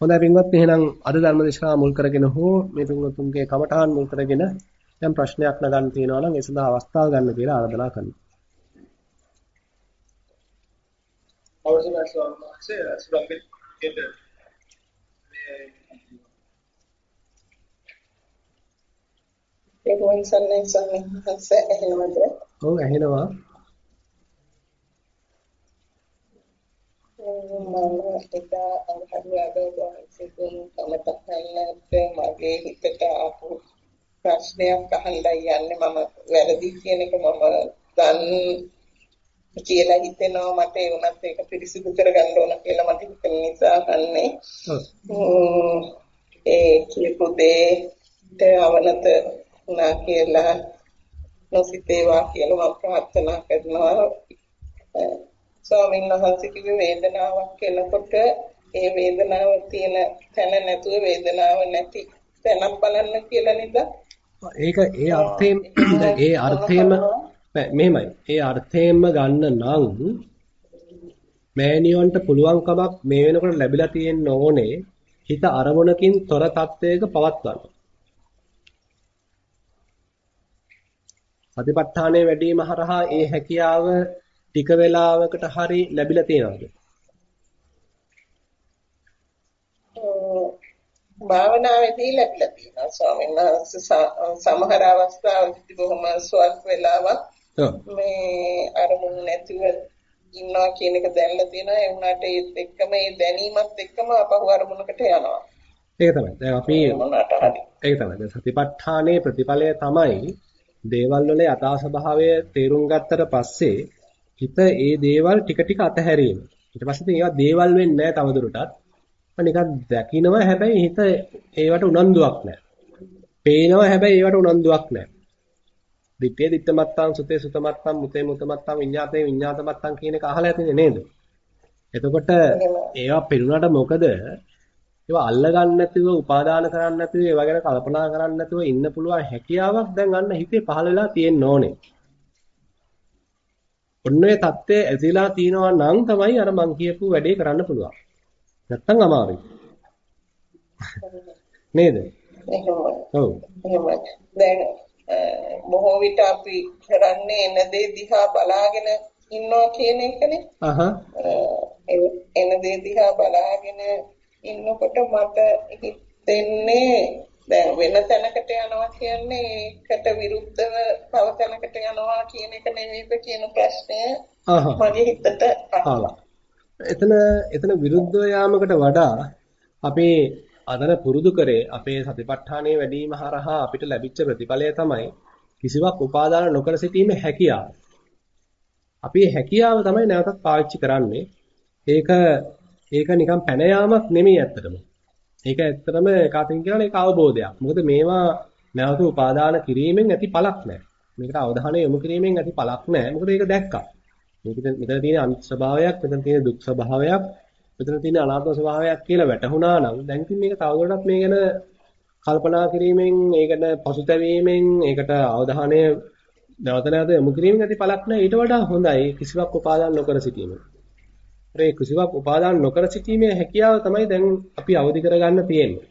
හොඳයි පින්වත් එහෙනම් අද ධර්මදේශනා මුල් කරගෙන හෝ මේ පින්වතුන්ගේ කමඨාන් මුල් කරගෙන යම් ප්‍රශ්නයක් නගන්න තියෙනවා නම් ඒ සඳහා අවස්ථාව ගන්න කියලා ආරාධනා කරනවා. අවසරයි ස්වාමීන් වහන්සේ ස්වාමීන් ඒක වන්සන්නේ ස්වාමීන් වහන්සේ එහෙමද? ඔව් ඇහෙනවා. මම එදා අහුවෙලා සිදුවන කමතක්නත් මගේ හිතට ආපු ප්‍රශ්නයක් අහන්නයි යන්නේ මම වැරදි කියන එක මම දන් කියලා හිතෙනවා මට ඒ උනත් ඒක පිරිසිදු කරගන්න ඕන කියලා මට හිතෙන නිසා අහන්නේ ඒ කියපු දෙයට අවනත වුණා කියලා නොසිතේවා කියලා මම ප්‍රාර්ථනා කරනවා ස්වාමීන් වහන්සේ කිව්වේ වේදනාවක් එනකොට ඒ වේදනාව තියෙන තැන නැතුව වේදනාව නැති තැනක් බලන්න කියලා නේද? ඒක ඒ අර්ථයෙන් ඒ අර්ථයෙන්ම මෙහෙමයි. ඒ අර්ථයෙන්ම ගන්න නම් මෑනියොන්ට පුළුවන්කමක් මේ වෙනකොට ලැබිලා තියෙන්න ඕනේ හිත අරමුණකින් තොර තත්වයක පවත්වන්න. සතිපට්ඨානය වැඩිම හරහා ඒ හැකියාව ටික වෙලාවකට හරි ලැබිලා තියෙනවද? භාවනාවේදී ලැබිලා තියෙනවා. ස්වාමීන් වහන්සේ සමහර අවස්ථාවලදී බොහොම ස්වල්ප වෙලාවක් මේ අරමුණු නැතිව ඉන්නවා කියන එක දැනලා තියෙනවා. ඒ වුණාට ඒත් එක්කම ඒ දැනීමත් එක්කම අපහු අරමුණකට යනවා. ඒක තමයි. දැන් අපි ඒක තමයි. දැන් සතිපට්ඨානයේ ප්‍රතිඵලය තමයි දේවල් වල යථා ස්වභාවය තේරුම් ගත්තට පස්සේ හිත ඒ දේවල් ටික ටික අතහැරීම. ඊට පස්සේ ඒවා දේවල් වෙන්නේ නැහැ තවදුරටත්. නිකන් දකින්නවා හැබැයි හිත ඒවට උනන්දුවක් නැහැ. පේනවා හැබැයි ඒවට උනන්දුවක් නැහැ. දිත්තේ දිත්තමත්තං සුතේ සුතමත්තං මුතේ මුතමත්තං විඤ්ඤාතේ විඤ්ඤාතමත්තං කියන එක අහලා ඇතිනේ නේද? එතකොට ඒවා පෙරුණාට මොකද? ඒවා අල්ලගන්න නැතුව, උපාදාන කරන්න නැතුව, ඒවා ගැන කල්පනා කරන්න නැතුව ඉන්න පුළුවන් හැකියාවක් දැන් අන්න හිතේ පහළ වෙලා තියෙන්න ඕනේ. ඔන්න தත්ත්වය ඇතිලා තිනවා නම් තමයි අර මං කියපු වැඩේ කරන්න පුළුවන්. නැත්තම් අමාරුයි. නේද? එහෙමයි. ඔව්. දැන් බොහෝ විට අපි කරන්නේ එන දේ දිහා බලාගෙන ඉන්නවා කියන එකනේ. අහහ. එන දේ දිහා බලාගෙන ඉන්නකොට මට හිතෙන්නේ දැන් වෙන තැනකට යනවා කියන්නේ ඒකට විරුද්ධව තව තැනකට යනවා කියන එක නෙමෙයිද කියන ප්‍රශ්නය මගේ හිතට ආවා. එතන එතන විරුද්ධව යාමකට වඩා අපේ අදන පුරුදු කරේ අපේ සතිපට්ඨානයේ වැඩිම හරහා අපිට ලැබිච්ච ප්‍රතිඵලය තමයි කිසිවක් උපාදාන නොකර සිටීමේ හැකියාව. අපි හැකියාව තමයි නැවතත් පාවිච්චි කරන්නේ. ඒක ඒක නිකන් පැන යාමක් නෙමෙයි ඇත්තටම. ඒක ඇත්තටම කාටින් කියනවා ඒක අවබෝධයක්. මොකද මේවා නැවත උපාදාන කිරීමෙන් ඇති පළක් නැහැ. මේකට අවධානය යොමු කිරීමෙන් ඇති පළක් නැහැ. මොකද ඒක දැක්කා. මේක මෙතන තියෙන අනිත් ස්වභාවයක්, මෙතන තියෙන දුක් ස්වභාවයක්, මෙතන තියෙන අනාත්ම ස්වභාවයක් කියලා වැටහුණා නම් දැන් ඉතින් මේක තවදුරටත් මේ ගැන කල්පනා කිරීමෙන්, ඒකට පසුතැවීමෙන්, ඒකට අවධානය නැවත නැවත යොමු කිරීමෙන් ඇති පළක් නැහැ. ඊට වඩා හොඳයි කිසිවක් උපාදාන නොකර සිටීම. ඒ කිසිවක් උපාදාන නොකර සිටීමේ හැකියාව තමයි දැන් අපි අවදි කරගන්න තියෙන්නේ.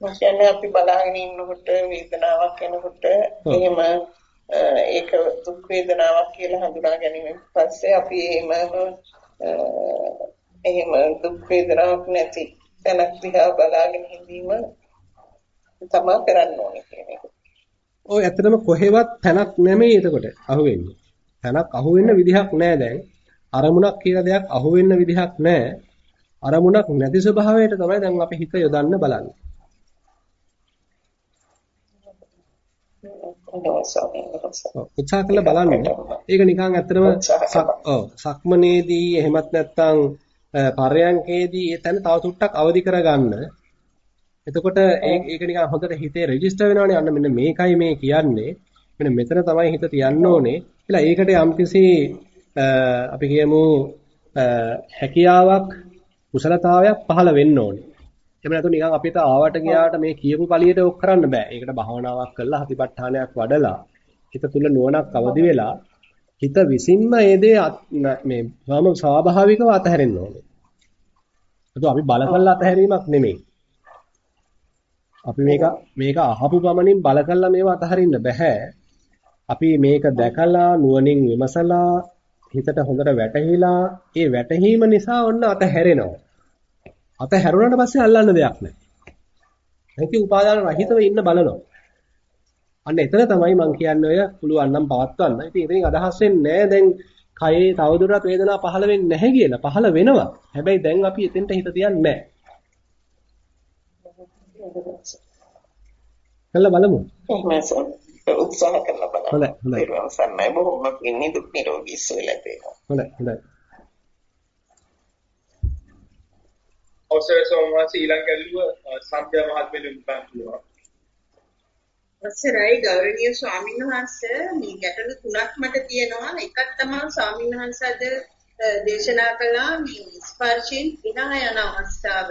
මොකද අපි බලාගෙන ඉන්නකොට වේදනාවක් එනකොට එහෙම ඒක දුක් වේදනාවක් කියලා හඳුනා ගැනීමෙන් පස්සේ අපි එහෙම එහෙම දුක් වේදනාවක් නැති තැනක් දිහා බලාගෙන ඉඳීම තමයි කරන්න ඕනේ කියන එක. ඔය ඇත්තටම කොහෙවත් තැනක් නැමෙයි එතකොට අහුවෙන්නේ. තැනක් අහුවෙන්න විදිහක් නැහැ දැන්. අරමුණක් කියලා දෙයක් අහුවෙන්න විදිහක් නැහැ. අරමුණක් නැති ස්වභාවයට තමයි දැන් අපි හිත යොදන්න බලන්නේ. උත්සාහ කළ බලන්න. ඒක නිකන් ඇත්තටම ඔව් සක්මනේදී එහෙමත් නැත්නම් පරයන්කේදී ඒ තැන තව ටුට්ටක් අවදි කරගන්න එතකොට ඒක නිකන් හොඳට හිතේ රෙජිස්ටර් වෙනවනේ අන්න මෙන්න මේකයි මේ කියන්නේ මෙන්න මෙතන තමයි හිත තියන්න ඕනේ කියලා ඒකට යම්කිසි අපි කියමු හැකියාවක් කුසලතාවයක් පහළ වෙන්න ඕනේ. එහෙම නැතු නිකන් අපිට ආවට ගියාට මේ කියපු පළියට ඔක් කරන්න බෑ. ඒකට භාවනාවක් කළා හතිපට්ඨානයක් වඩලා හිත තුල නුවණක් අවදි වෙලා හිත විසින්ම ඒ දේ මේ ස්වාභාවිකව අතහැරෙන්න ඕනේ. ඒක අපි බල කළා අතහැරීමක් නෙමෙයි. අපි මේක මේක අහපු ගමනින් බල කළා මේව අතහරින්න බෑ. අපි මේක දැකලා නුවණින් විමසලා හිතට හොඳට වැටහිලා ඒ වැටහීම නිසා ඔන්න අතහැරෙනවා. අතහැරුණාට පස්සේ අල්ලන්න දෙයක් නැහැ. ඒක උපාදාන රහිතව ඉන්න බලනවා. අන්න එතන තමයි මම කියන්නේ ඔය පුළුවන් නම් පවත්වන්න. ඉතින් ඉතින් අදහස් වෙන්නේ දැන් කයේ තවදුරටත් වේදනාව පහළ වෙන්නේ නැහැ කියලා. පහළ වෙනවා. හැබැයි දැන් අපි එතෙන්ට හිත තියන්නේ නැහැ. කළා බලමු. උත්සාහ කරලා බලන්න. හොඳයි හොඳයි. ඒක සන්නයි බොහොම ඉන්නේ දුක් නිරෝගී සුවය ලැබේවා. හොඳයි හොඳයි. අවසරයි සෝමවාස ඊළඟ ඇල්ලුව සම්ප්‍යා මහත්මයාට උත්සාහ කරනවා. අවසරයි ගෞරවනීය ස්වාමීන් වහන්සේ මේ ගැටලු තුනක් මට තියෙනවා එකක් තමයි ස්වාමීන් වහන්සේ අද දේශනා කළා මේ ස්පර්ශයෙන් විනා යන අවස්ථාව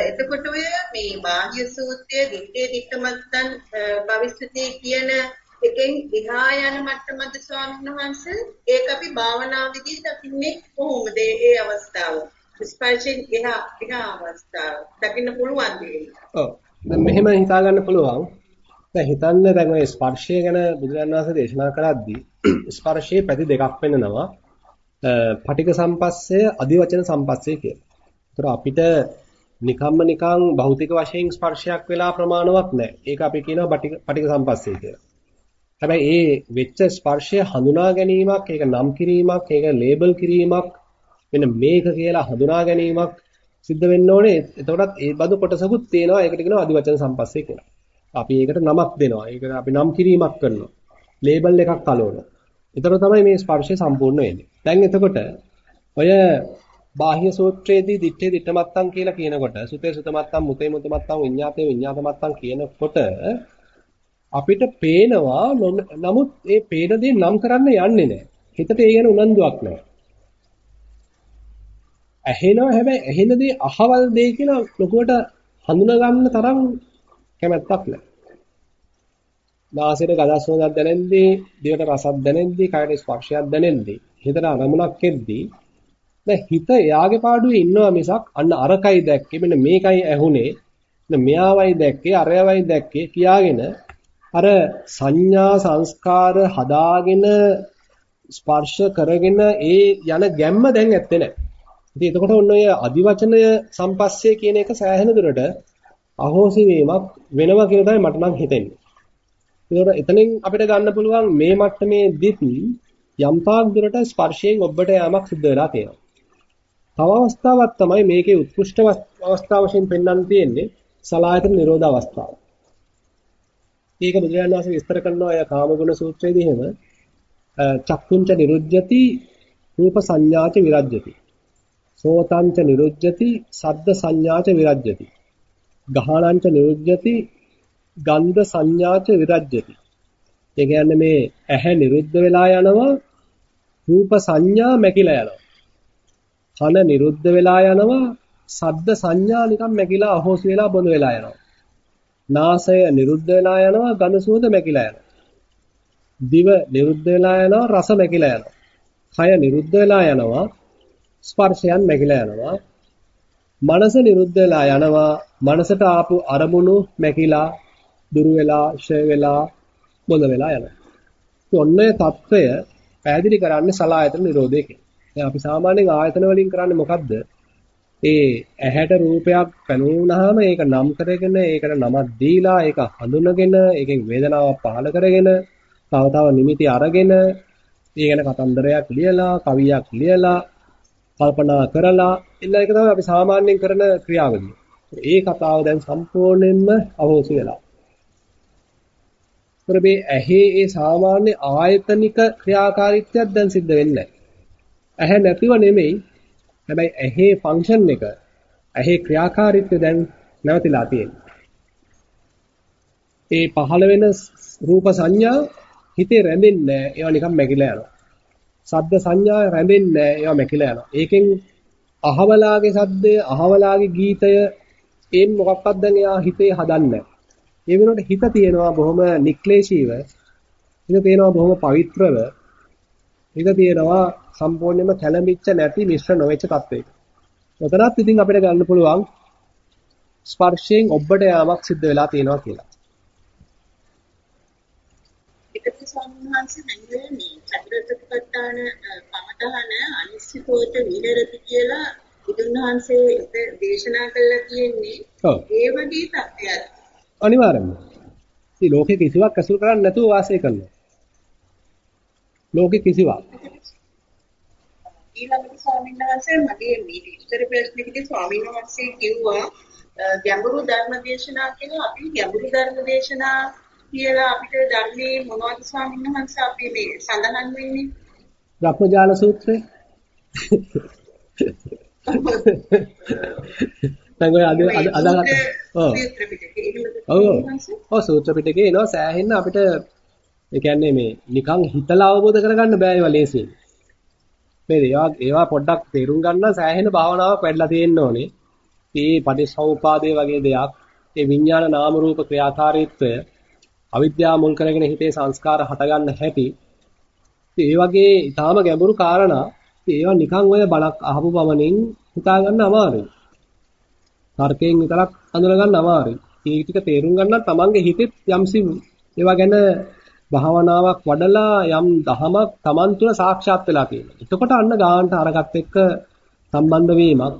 එතකොට ඔය මේ බාහ්‍ය සූත්‍රයේ දිත්තේ දික්කමත්තන් භවිෂ්‍යතේ කියන එකෙන් විහා යන මට්ටමද ස්වාමීන් වහන්සේ ඒක අපි භාවනා විදිහට දකින්නේ කොහොමද ඒ අවස්ථාව ස්පර්ශයෙන් විහා විහා අවස්ථාව දකින්න පුළුවන් දෙයක්. ඔව්. දැන් මෙහෙම හිතා ගන්න පුළුවන්. දැන් හිතන්න දැන් ඔය ස්පර්ශය ගැන බුදුරජාණන් වහන්සේ දේශනා කරද්දී ස්පර්ශයේ පැති දෙකක් වෙන්නනවා. පටික සම්පස්සය අදිවචන සම්පස්සය කියලා. ඒතර අපිට නිකම්ම නිකං භෞතික වශයෙන් ස්පර්ශයක් වෙලා ප්‍රමාණවත් නැහැ. ඒක අපි කියනවා පටික සම්පස්සය කියලා. හැබැයි ඒ වෙච්ච ස්පර්ශය හඳුනා ගැනීමක්, ඒක නම් කිරීමක්, ඒක ලේබල් කිරීමක්, මෙන්න මේක කියලා හඳුනා ගැනීමක් සිද්ධ වෙන්න ඕනේ. එතකොටත් ඒ බඳු කොටසකුත් තියෙනවා. ඒකට කියනවා අදිවචන සම්පස්සේ කියලා. අපි ඒකට නමක් දෙනවා. ඒකට අපි නම් කිරීමක් කරනවා. ලේබල් එකක් අලවනවා. එතකොට තමයි මේ ස්පර්ශය සම්පූර්ණ වෙන්නේ. දැන් එතකොට ඔය බාහ්‍ය සූත්‍රයේදී දිත්තේ දිත්තමත්තම් කියලා කියනකොට සුතේ සුතමත්තම් මුතේ මුතමත්තම් විඤ්ඤාතේ විඤ්ඤාතමත්තම් කියනකොට අපිට පේනවා නමුත් ඒ පේන දේ නම් කරන්න යන්නේ නැහැ. හිතට ඒ ගැන උනන්දුවක් නැහැ. ඇහෙනවා හැබැයි ඇහෙන දේ අහවල් දේ කියලා ලොකුවට හඳුනා ගන්න තරම් කැමැත්තක් නැහැ. නාසයට ගඳ සුවඳක් දැනෙද්දී, දිවට රසක් දැනෙද්දී, කයට ස්පර්ශයක් දැනෙද්දී, හිතට අරමුණක් එද්දී දැන් හිත එයාගේ පාඩුවේ ඉන්නවා මිසක් අන්න අරකයි දැක්කේ මෙන්න මේකයි ඇහුනේ මෙන්න මෙයාවයි දැක්කේ අරයවයි දැක්කේ කියාගෙන අර සංඥා සංස්කාර හදාගෙන ස්පර්ශ කරගෙන ඒ යන ගැම්ම දැන් ඇත්තේ නැහැ. ඉතින් එතකොට ඔන්න ඔය අදිවචනය සම්පස්සේ කියන එක සෑහෙන දුරට අහෝසි වීමක් වෙනවා කියලා තමයි මට නම් හිතෙන්නේ. ඒකට එතනින් අපිට ගන්න පුළුවන් මේ මට්ටමේ දිත් යම්තාක් දුරට ස්පර්ශයෙන් ඔබට යamak සිද්ධ වෙලා තියෙනවා. තව අවස්ථාවක් තමයි මේකේ උත්කෘෂ්ඨ අවස්ථාව වශයෙන් පෙන්වන්න තියෙන්නේ සලායතන නිරෝධ අවස්ථාව. ඒක බුදුරජාණන් වහන්සේ විස්තර කරනවා අය කාමගුණ සූත්‍රයේදී එහෙම චක්කුංච නිරුද්ධති රූප සංඥාච විරජ්‍යති. සෝතංච නිරුද්ධති සද්ද සංඥාච විරජ්‍යති. ගහණංච නිරුද්ධති ගන්ධ සංඥාච විරජ්‍යති. ඒ කියන්නේ මේ ඇහැ නිරුද්ධ වෙලා යනවා රූප සංඥා මැකිලා යනවා. කන නිරුද්ධ වෙලා යනවා සද්ද සංඥා නිකන් මැකිලා අහෝසි වෙලා බොඳ වෙලා යනවා. නාසය නිරුද්ධ වෙලා යනවා ගඳ සුවඳ මැකිලා යනවා. දිව නිරුද්ධ වෙලා යනවා රස මැකිලා යනවා. කය නිරුද්ධ වෙලා යනවා ස්පර්ශයන් මැකිලා යනවා. මනස නිරුද්ධ වෙලා යනවා මනසට ආපු අරමුණු මැකිලා දුරු වෙලා, ෂය වෙලා, බොඳ වෙලා යනවා. ඔන්නේ తত্ত্বය පැහැදිලි කරන්නේ සලායතන නිරෝධය කියලා. අපි සාමාන්‍යයෙන් ආයතන වලින් කරන්නේ මොකද්ද? ඒ ඇහැට රූපයක් පැනුණාම ඒක නම් කරගෙන ඒකට නමක් දීලා ඒක හඳුනගෙන ඒකෙන් වේදනාවක් පහළ කරගෙන තව තව නිමිති අරගෙන ඒ ගැන කතන්දරයක් ලියලා කවියක් ලියලා කල්පනා කරලා එල්ල එක තමයි අපි සාමාන්‍යයෙන් කරන ක්‍රියාවලිය. ඒ කතාව දැන් සම්පූර්ණයෙන්ම අහෝසි වෙලා. ඒතර මේ ඇහි ඒ සාමාන්‍ය ආයතනික ක්‍රියාකාරීත්වයක් දැන් සිද්ධ වෙන්නේ ඇහැ නැතිව නෙමෙයි. හැබැයි ඇහි ෆන්ක්ෂන් එක ඇහි ක්‍රියාකාරීත්වය දැන් නැවතිලා තියෙනවා. ඒ පහළ වෙන රූප සංඥා හිතේ රැඳෙන්නේ නැහැ. ඒවා නිකන් මැකිලා යනවා. ශබ්ද සංඥා රැඳෙන්නේ නැහැ. ඒවා මැකිලා යනවා. ඒකෙන් අහවලාගේ සද්දය, අහවලාගේ ගීතය ඒන් මොකක්වත් දැන් එයා හිතේ හදන්නේ නැහැ. ඒ වෙනුවට හිත තියෙනවා බොහොම නික්ලේශීව. හිත තියෙනවා බොහොම පවිත්‍රව. ඒක තියෙනවා සම්පූර්ණයෙන්ම කැළඹිච්ච නැති මිශ්‍ර නොවෙච්ච තත්වයක. ඔතනත් ඉතින් අපිට ගන්න පුළුවන් ස්පර්ශයෙන් ඔබට යාමක් සිද්ධ වෙලා තියෙනවා කියලා. ඒකත් ස්වාමීන් වහන්සේ නැංගුවේ මේ චතුරාර්ය කමඨහන අනිශ්චිතෝත විහෙරති කියලා බුදුන් වහන්සේ දේශනා කළා කියන්නේ. ඒ වගේ තත්ත්වයක්. අනිවාර්යයෙන්ම. ඉතින් ලෝකේ කිසිවක් අසුර කරන්නේ නැතුව වාසය කරනවා. ලෝකේ කිසිවක්. ඊළඟට ස්වාමීන් වහන්සේ මගේ මේ ඉස්තර ප්‍රශ්නෙකදී ස්වාමීන් වහන්සේ කිව්වා ගැඹුරු ධර්ම දේශනා කියලා අපි ගැඹුරු ධර්ම දේශනා කියලා අපිට ධර්මයේ මොනවද ස්වාමීන් වහන්සේ අපි මේ සඳහන් වෙන්නේ? රත්නජාල සූත්‍රය. දැන් ඔය අද අද අද ඔව්. ඔව්. සූත්‍ර පිටකේ එනවා සෑහෙන්න අපිට ඒ කියන්නේ මේ නිකන් හිතලා අවබෝධ කරගන්න බෑ ඒවා ලේසියෙන්. මේ ඒවා ඒවා පොඩ්ඩක් තේරුම් ගන්න සෑහෙන භාවනාවක් වැඩිලා තියෙන්න ඕනේ. මේ පටිච්චසමුපාදේ වගේ දෙයක්, ඒ විඥාන නාම රූප ක්‍රියාකාරීත්වය, අවිද්‍යාව මුල් කරගෙන හිතේ සංස්කාර හටගන්න හැටි. ඒ වගේ ඊටාම ගැඹුරු කාරණා ඒවා නිකන් ඔය බණක් අහපු පමණින් හිතා ගන්න අමාරුයි. තර්කයෙන් විතරක් අඳුන ගන්න අමාරුයි. මේ ටික තේරුම් ගන්න තමන්ගේ හිතෙත් යම්සි ඒවා ගැන භාවනාවක් වඩලා යම් දහමක් තමන් තුළ සාක්ෂාත් වෙලා තියෙනවා. එතකොට අන්න ගානට අරගත් එක්ක සම්බන්ධ වීමක්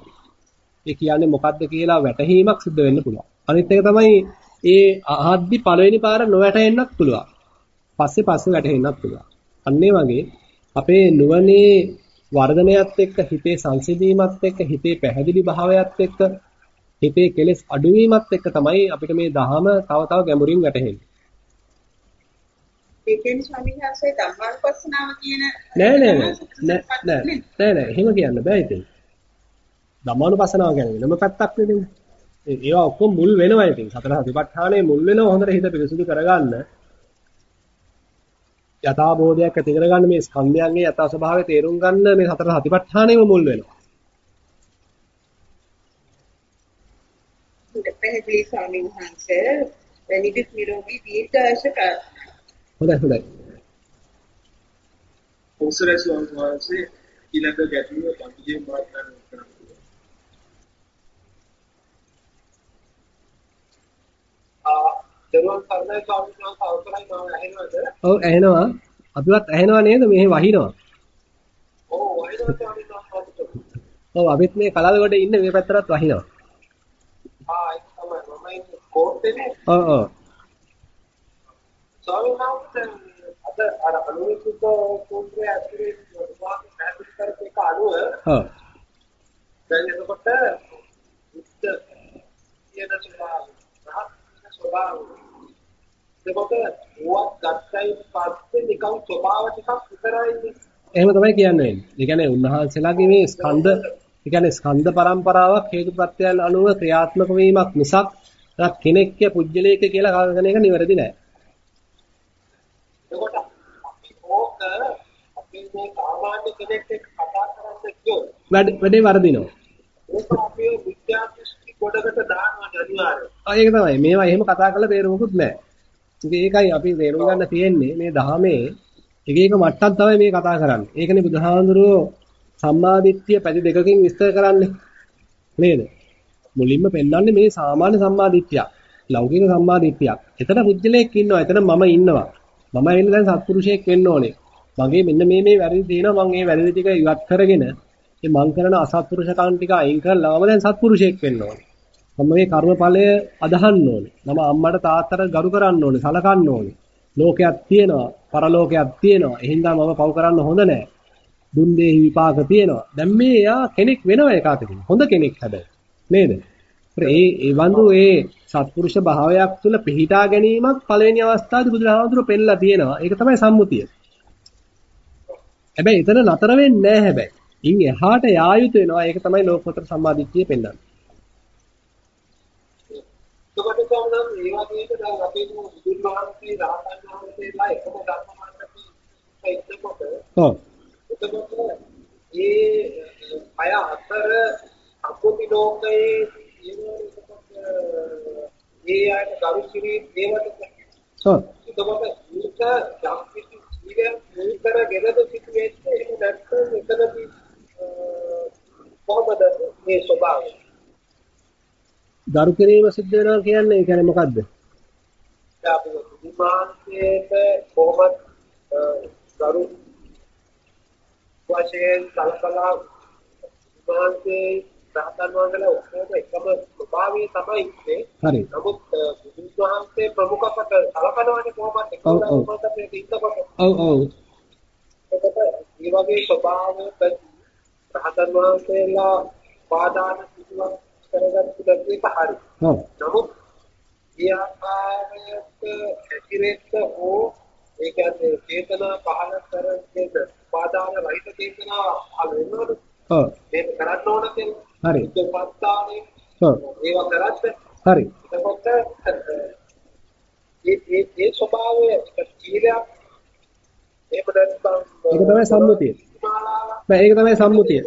ඒ කියන්නේ මොකද්ද කියලා වැටහීමක් සිද්ධ වෙන්න පුළුවන්. අනිත් එක තමයි ඒ ආහද්දි පළවෙනි පාර නොවැටෙන්නත් පුළුවන්. පස්සේ පස්සේ වැටෙන්නත් පුළුවන්. අන්න වගේ අපේ නුවණේ වර්ධනයත් එක්ක හිතේ සංසිඳීමත් එක්ක හිතේ පැහැදිලි භාවයත් එක්ක හිතේ කෙලෙස් අඩුවීමත් එක්ක තමයි අපිට මේ දහම තව තව ගැඹුරින් වැටහෙන්නේ. ඒ කියන්නේ ස්වාමීන් වහන්සේ ධම්මානුපස්සනාව කියන නෑ නෑ නෑ නෑ නෑ නෑ එහෙම කියන්න බෑ ඉතින්. ධම්මානුපස්සනාව කියන්නේ වෙනම පැත්තක් නෙමෙයි. ඒවා ඔක්කොම මුල් වෙනවා ඉතින්. සතර සතිපට්ඨානයේ මුල් වෙනවා හොඳට හිත පිරිසුදු කරගන්න. යථාබෝධයක් ඇති කරගන්න මේ ස්කන්ධයන්ගේ යථා ස්වභාවය තේරුම් ගන්න මේ සතර සතිපට්ඨානෙම මුල් වෙනවා. පැහැදිලි ස්වාමීන් වහන්සේ නිදුක් නිරෝගී ප්‍රාර්ථනා හොඳයි හොඳයි. අවසරයි ස්වාමීන් වහන්සේ ඊළඟ ගැටලුව පන්තියේ මාතෘකාව කරනවා. ආ දරුවන් සර්ණයි ස්වාමීන් වහන්සේ අවසරයි මම ඇහෙනවද? ඔව් ඇහෙනවා. අපිවත් ඇහෙනවා නේද? මෙහෙ වහිනවා. ඔව් වහිනවා ස්වාමීන් වහන්සේ. ඔව් අපිත් මේ කලාවකට ඉන්න මේ පැත්තටත් වහිනවා. ආ ඒක තමයි මම ඉන්නේ කෝට්ටේනේ. ඔව් ඔව්. ස්වාමීන් වහන්සේ අද අර අනුවිසුද්ධ සූත්‍රයේ ඇතුලේ වාක්‍ය පැහැදිලි කරපු එක අනුව ඔව්. දැන් එතකොට උත්ත කියන ස්වභාවය රහත් ස්වභාවය එතකොට ඕවත් ගත්තයි පස්සේ නිකන් ස්වභාව ටිකක් විතරයි එහෙම තමයි කියන්නේ. ඒ කියන්නේ උන්වහන්සේලාගේ මේ ස්කන්ධ, ඒ කියන්නේ ස්කන්ධ පරම්පරාවක් හේතුප්‍රත්‍යයන් අනුව ක්‍රියාත්මක වීමක් මිසක් රත් කෙනෙක්ක පුජ්‍යලයක කියලා කල්පන එක නිවැරදි නෑ. එතකොට අපි ඕක අපි මේ සාමාන්‍ය කෙනෙක් එක්ක කතා කියොත් වැඩ වැඩේ වර්ධිනවා. ඒක අපේ විද්‍යා දෘෂ්ටි කොටකට දානවා අනිවාර්යයෙන්. ආ ඒක තමයි. මේවා එහෙම කතා කරලා තේරුමකුත් නෑ. ඉතින් ඒකයි අපි තේරුම් ගන්න තියෙන්නේ මේ ධහමේ එක එක මට්ටම් තමයි මේ කතා කරන්නේ. ඒකනේ බුදුහාඳුරෝ සම්මාදිට්ඨිය පැති දෙකකින් විස්තර කරන්නේ. නේද? මුලින්ම පෙන්වන්නේ මේ සාමාන්‍ය සම්මාදිට්ඨියක්. ලෞකික සම්මාදිට්ඨියක්. එතන පුජ්‍යලයක් ඉන්නවා. එතන මම ඉන්නවා. මම ඇවිල්ලා දැන් සත්පුරුෂයෙක් වෙන්න ඕනේ. මගේ මෙන්න මේ මේ වැරදි තියෙනවා. මම මේ වැරදි ටික ඉවත් කරගෙන මේ මං කරන අසත්පුරුෂකම් ටික අයින් කරලා මම දැන් සත්පුරුෂයෙක් වෙන්න ඕනේ. මම මේ කර්මඵලය අදහන්න ඕනේ. මම අම්මට තාත්තට ගරු කරන්න ඕනේ, සලකන්න ඕනේ. ලෝකයක් තියෙනවා, පරලෝකයක් තියෙනවා. එහෙනම් මම පව් කරන්න හොඳ නැහැ. දුන් දෙහි විපාක තියෙනවා. දැන් මේ යා කෙනෙක් වෙනවා ඒකාතකින්. හොඳ කෙනෙක් හැබැයි. නේද? ඒ ඒ වඳු ඒ සත්පුරුෂ භාවයක් තුළ පිහිටා ගැනීමක් පළවෙනි අවස්ථාවේ බුදුහාමුදුරුවෝ පෙන්නලා තියෙනවා. ඒක තමයි සම්මුතිය. හැබැයි එතන නතර වෙන්නේ නැහැ හැබැයි. ඉන් එහාට යා යුතු වෙනවා. ඒක තමයි ලෝකෝත්තර සම්මාදිට්ඨිය පෙන්වන්නේ. එතකොට කොහොමද මේ වගේක දැන් අපේ බුදුන් වහන්සේ රහතන් වහන්සේලා එකම ධර්ම මාර්ගයේ ඉන්නකොට ඔව්. එතකොට ඒ අය අතර අකුති ලෝකයේ ඒ අයට ගරු කිරීම ඒවට ඔව්. එතකොට ඊට යම් කිසි ඊළඟ මුල්තරගෙනද සිටියේ එහෙම නැත්නම් එතනදී කොහොමද මේ ස්වභාවය? දරු කිරීම සිද්ධ වෙනවා කියන්නේ ඒ කියන්නේ මොකද්ද? අපි විමානයේට කොහොමද දරු වශයෙන් කලකලා විමානයේ රහතන් වහන්සේලා ඔක්කොම එකම ස්වභාවය තමයි ඉන්නේ. හරි. නමුත් බුදුන් වහන්සේ ප්‍රමුඛකට කලකනවානේ කොහොමද. ඒකත් ඉන්නකොට ඔව් ඔව්. එතකොට මේ වගේ ස්වභාවයක රහතන් වහන්සේලා පාදාන සිදුවක් කරගත්තු දෙයක් හරි. නමුත් මේ ආකාරයට ඇතිරෙන්න ඕ ඒ කියන්නේ චේතනා පහළ කරගෙන පාදාන රහිත චේතනා පහළ වෙනවද? ඔව්. මේක කරන්න ඕන කියලා. හරි. උපස්ථානේ ඔව්. ඒවා කරත් හරි. එතකොට ඒ ඒ ඒ ස්වභාවය කීලයක් ඒක තමයි සම්මුතිය. බෑ ඒක තමයි සම්මුතිය.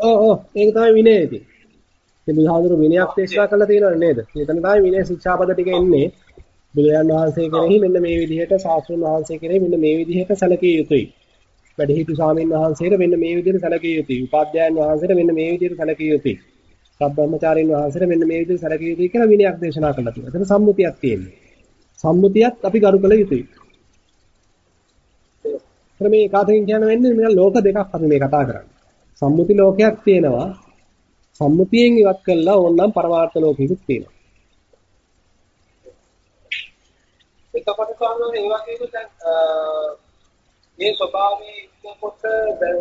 ඔව් ඔව් ඒක තමයි විනය ඉතින්. මේ බුදුහාමුදුරු විනයක් දේශනා කළා තියෙනවනේ නේද? එතන තමයි විනය ශික්ෂාපද ටික එන්නේ. බුදුරජාණන් වහන්සේ කෙරෙහි මෙන්න මේ විදිහට ශාස්ත්‍රඥ වහන්සේ කෙරෙහි මෙන්න මේ විදිහට සැලකිය යුතුයි. වැඩිහිටි ස්වාමීන් වහන්සේට මෙන්න මේ විදිහට සැලකිය යුතුයි. උපාධ්‍යයන් වහන්සේට මෙන්න මේ විදිහට සැලකිය යුතුයි. සබ්බම්මචාරින් වහන්සේට මෙන්න මේ විදිහට සැලකිය යුතුයි කියලා විනයක් දේශනා කළා තියෙනවා. එතන සම්මුතියක් තියෙනවා. සම්මුතියත් අපි ගරු කළ යුතුයි. එතන මේ කාටකින් කියන වෙන්නේ මේ ලෝක දෙකක් අපි මේ කතා කරන්නේ. සම්මුති ලෝකයක් තියෙනවා. සම්මුතියෙන් ඉවත් කළා ඕනනම් පරමාර්ථ ලෝකෙකුත් තියෙනවා. එතකොට තමයි ඒ වගේම දැන් මේ ස්වභාවයේ ඉන්නකොට දැන්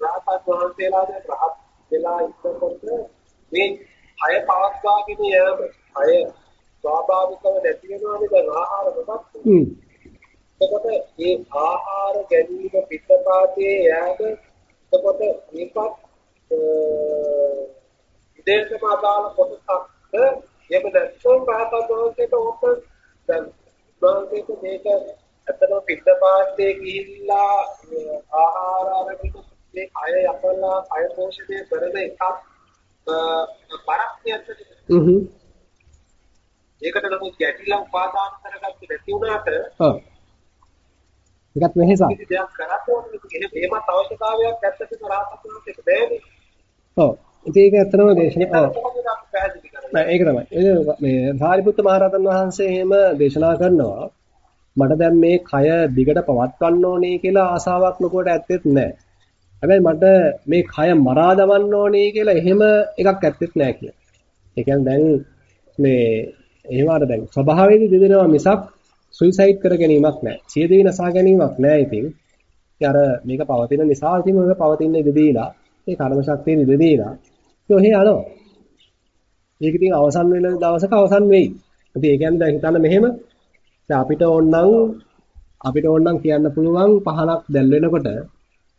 රහතන් වහන්සේලා දැන් රහත් වෙලා ඉන්නකොට මේ අය පවත්වාගෙන යෑම අය ස්වාභාවිකව නැති වෙනවානේ දැන් ආහාර කොටස් හ්ම්. එතකොට මේ ආහාර ගැනීම පිටපාතේ යෑම එතකොට මේකත් විදේශම අදාළ කොටසක් එහෙම නැත්නම් රහතන් වහන්සේට ඕක දැන් වහන්සේට මේක ඇත්තටම පිටපාතේ ගිහිල්ලා ආහාර අරගෙන මේ අය යපලා අය පෝෂණය කරන එකක් බරක් නියතට හ්ම්. ඒකට නමුත් ගැටිලා උපාදාන කරගත්තේ නැති වුණාට ඔව්. ඒකත් වෙහසක්. කිසි දෙයක් කරන්න ඕනේ එහෙම එහෙමත් අවශ්‍යතාවයක් ඇත්තටම රහතන් වහන්සේට බෑනේ ඔව්. ඉතින් ඒක ඇත්තම දේශනා ඒක තමයි. මේ සාරිපුත්ත මහරහතන් වහන්සේ එහෙම දේශනා කරනවා. මට දැන් මේ කය දිගට පවත්වන්න ඕනේ කියලා ආසාවක් ලොකුවට ඇත්තෙත් නෑ. හැබැයි මට මේ කය මරා දමන්න ඕනේ කියලා එහෙම එකක් ඇත්තෙත් නෑ කියලා. ඒ කියන්නේ දැන් මේ එහෙමකට දැන් ස්වභාවයේදී දෙදෙනවා මිසක් සුයිසයිඩ් කර ගැනීමක් නෑ. සියදිවි නසා ගැනීමක් නෑ ඉතින්. ඉතින් අර මේක පවතින නිසා ඉතින් මේක පවතින ඉඳ දීලා ඒ කර්ම ශක්තිය ඉඳ දීලා ඉතින් ඔහේ යනවා. ඒක ඉතින් අවසන් වෙන දවසක අවසන් වෙයි. ඉතින් ඒ කියන්නේ දැන් හිතන්න මෙහෙම දැන් අපිට ඕනනම් අපිට ඕනනම් කියන්න පුළුවන් පහනක් දැල් වෙනකොට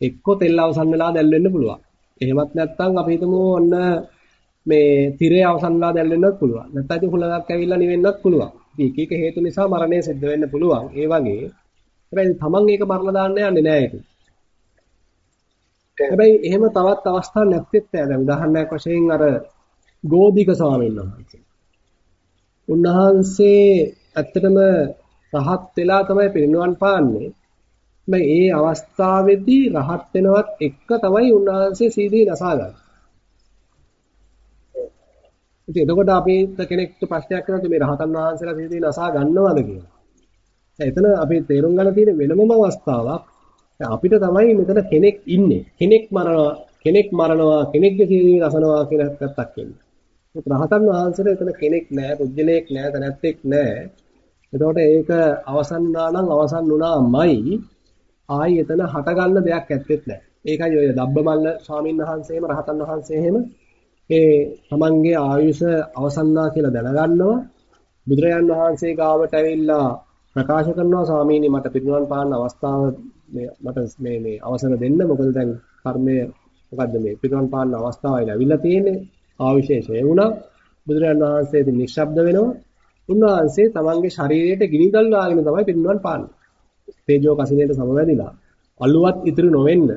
එක්ක තෙල් අවසන් වෙලා දැල් වෙන්න පුළුවන්. එහෙමත් නැත්නම් අපි හිතමු ඔන්න මේ tire අවසන් වෙලා දැල් වෙන්නත් පුළුවන්. නැත්නම් ඉතින් හුලඟක් ඇවිල්ලා නිවෙන්නත් පුළුවන්. ඉතින් එක එක හේතු නිසා මරණය සිද්ධ වෙන්න පුළුවන්. ඒ වගේ හැබැයි තමන් ඒක මරලා දාන්න යන්නේ නෑ ඒක. හැබැයි එහෙම තවත් අවස්ථා නැත්තේත් නෑ. දැන් උදාහරණයක් වශයෙන් අර ගෝධික ස්වාමීන් වහන්සේ. උන්වහන්සේ ඇත්තටම රහත් වෙලා තමයි පිරිනුවන් පාන්නේ. හැබැයි ඒ අවස්ථාවේදී රහත් වෙනවත් එක්ක තමයි උන්වහන්සේ සීදී නසාගන්නේ. ඉතින් එතකොට අපි කෙනෙක්ට ප්‍රශ්නයක් කරනවා මේ රහතන් වහන්සේලා සීදී නසා ගන්නවද කියලා. එතන අපි තේරුම් ගන්න තියෙන වෙනමම අවස්ථාවක් අපිට තමයි මෙතන කෙනෙක් ඉන්නේ. කෙනෙක් මරනවා, කෙනෙක් මරනවා, කෙනෙක්ගේ සීදී නසනවා කියලා පැත්තක් ඉන්නේ. රහතන් වහන්සේට එතන කෙනෙක් නැහැ, පුජ්‍යලයක් නැහැ, තනත්තෙක් නැහැ. එතකොට ඒක අවසන් වුණා නම් අවසන් වුණාමයි ආයි එතන හට ගන්න දෙයක් ඇත්තෙත් නැහැ. ඒකයි ඔය දබ්බමල්ල ස්වාමීන් වහන්සේම රහතන් වහන්සේ එහෙම ඒ තමන්ගේ ආයුෂ අවසන්නා කියලා දැනගන්නවා. බුදුරජාන් වහන්සේ ගාවට ඇවිල්ලා ප්‍රකාශ කරනවා ස්වාමීනි මට පිරිනුවන් පාන්න අවස්ථාව මේ මට මේ මේ අවසර දෙන්න. මොකද දැන් කර්මය මොකද්ද මේ? පිරිනුවන් පාන්න අවස්ථාවයි ලැබිලා තියෙන්නේ. ආවිශේෂය වුණා. බුදුරජාන් වහන්සේ ඉතින් නිශ්ශබ්ද වෙනවා. උන්වහන්සේ තමන්ගේ ශරීරයට ගිනිදල් වාගෙන තමයි පිරිනුවන් පාන්නේ තේජෝ කසිනේට සමවැදිලා අලුවත් ඉතුරු නොවෙන්න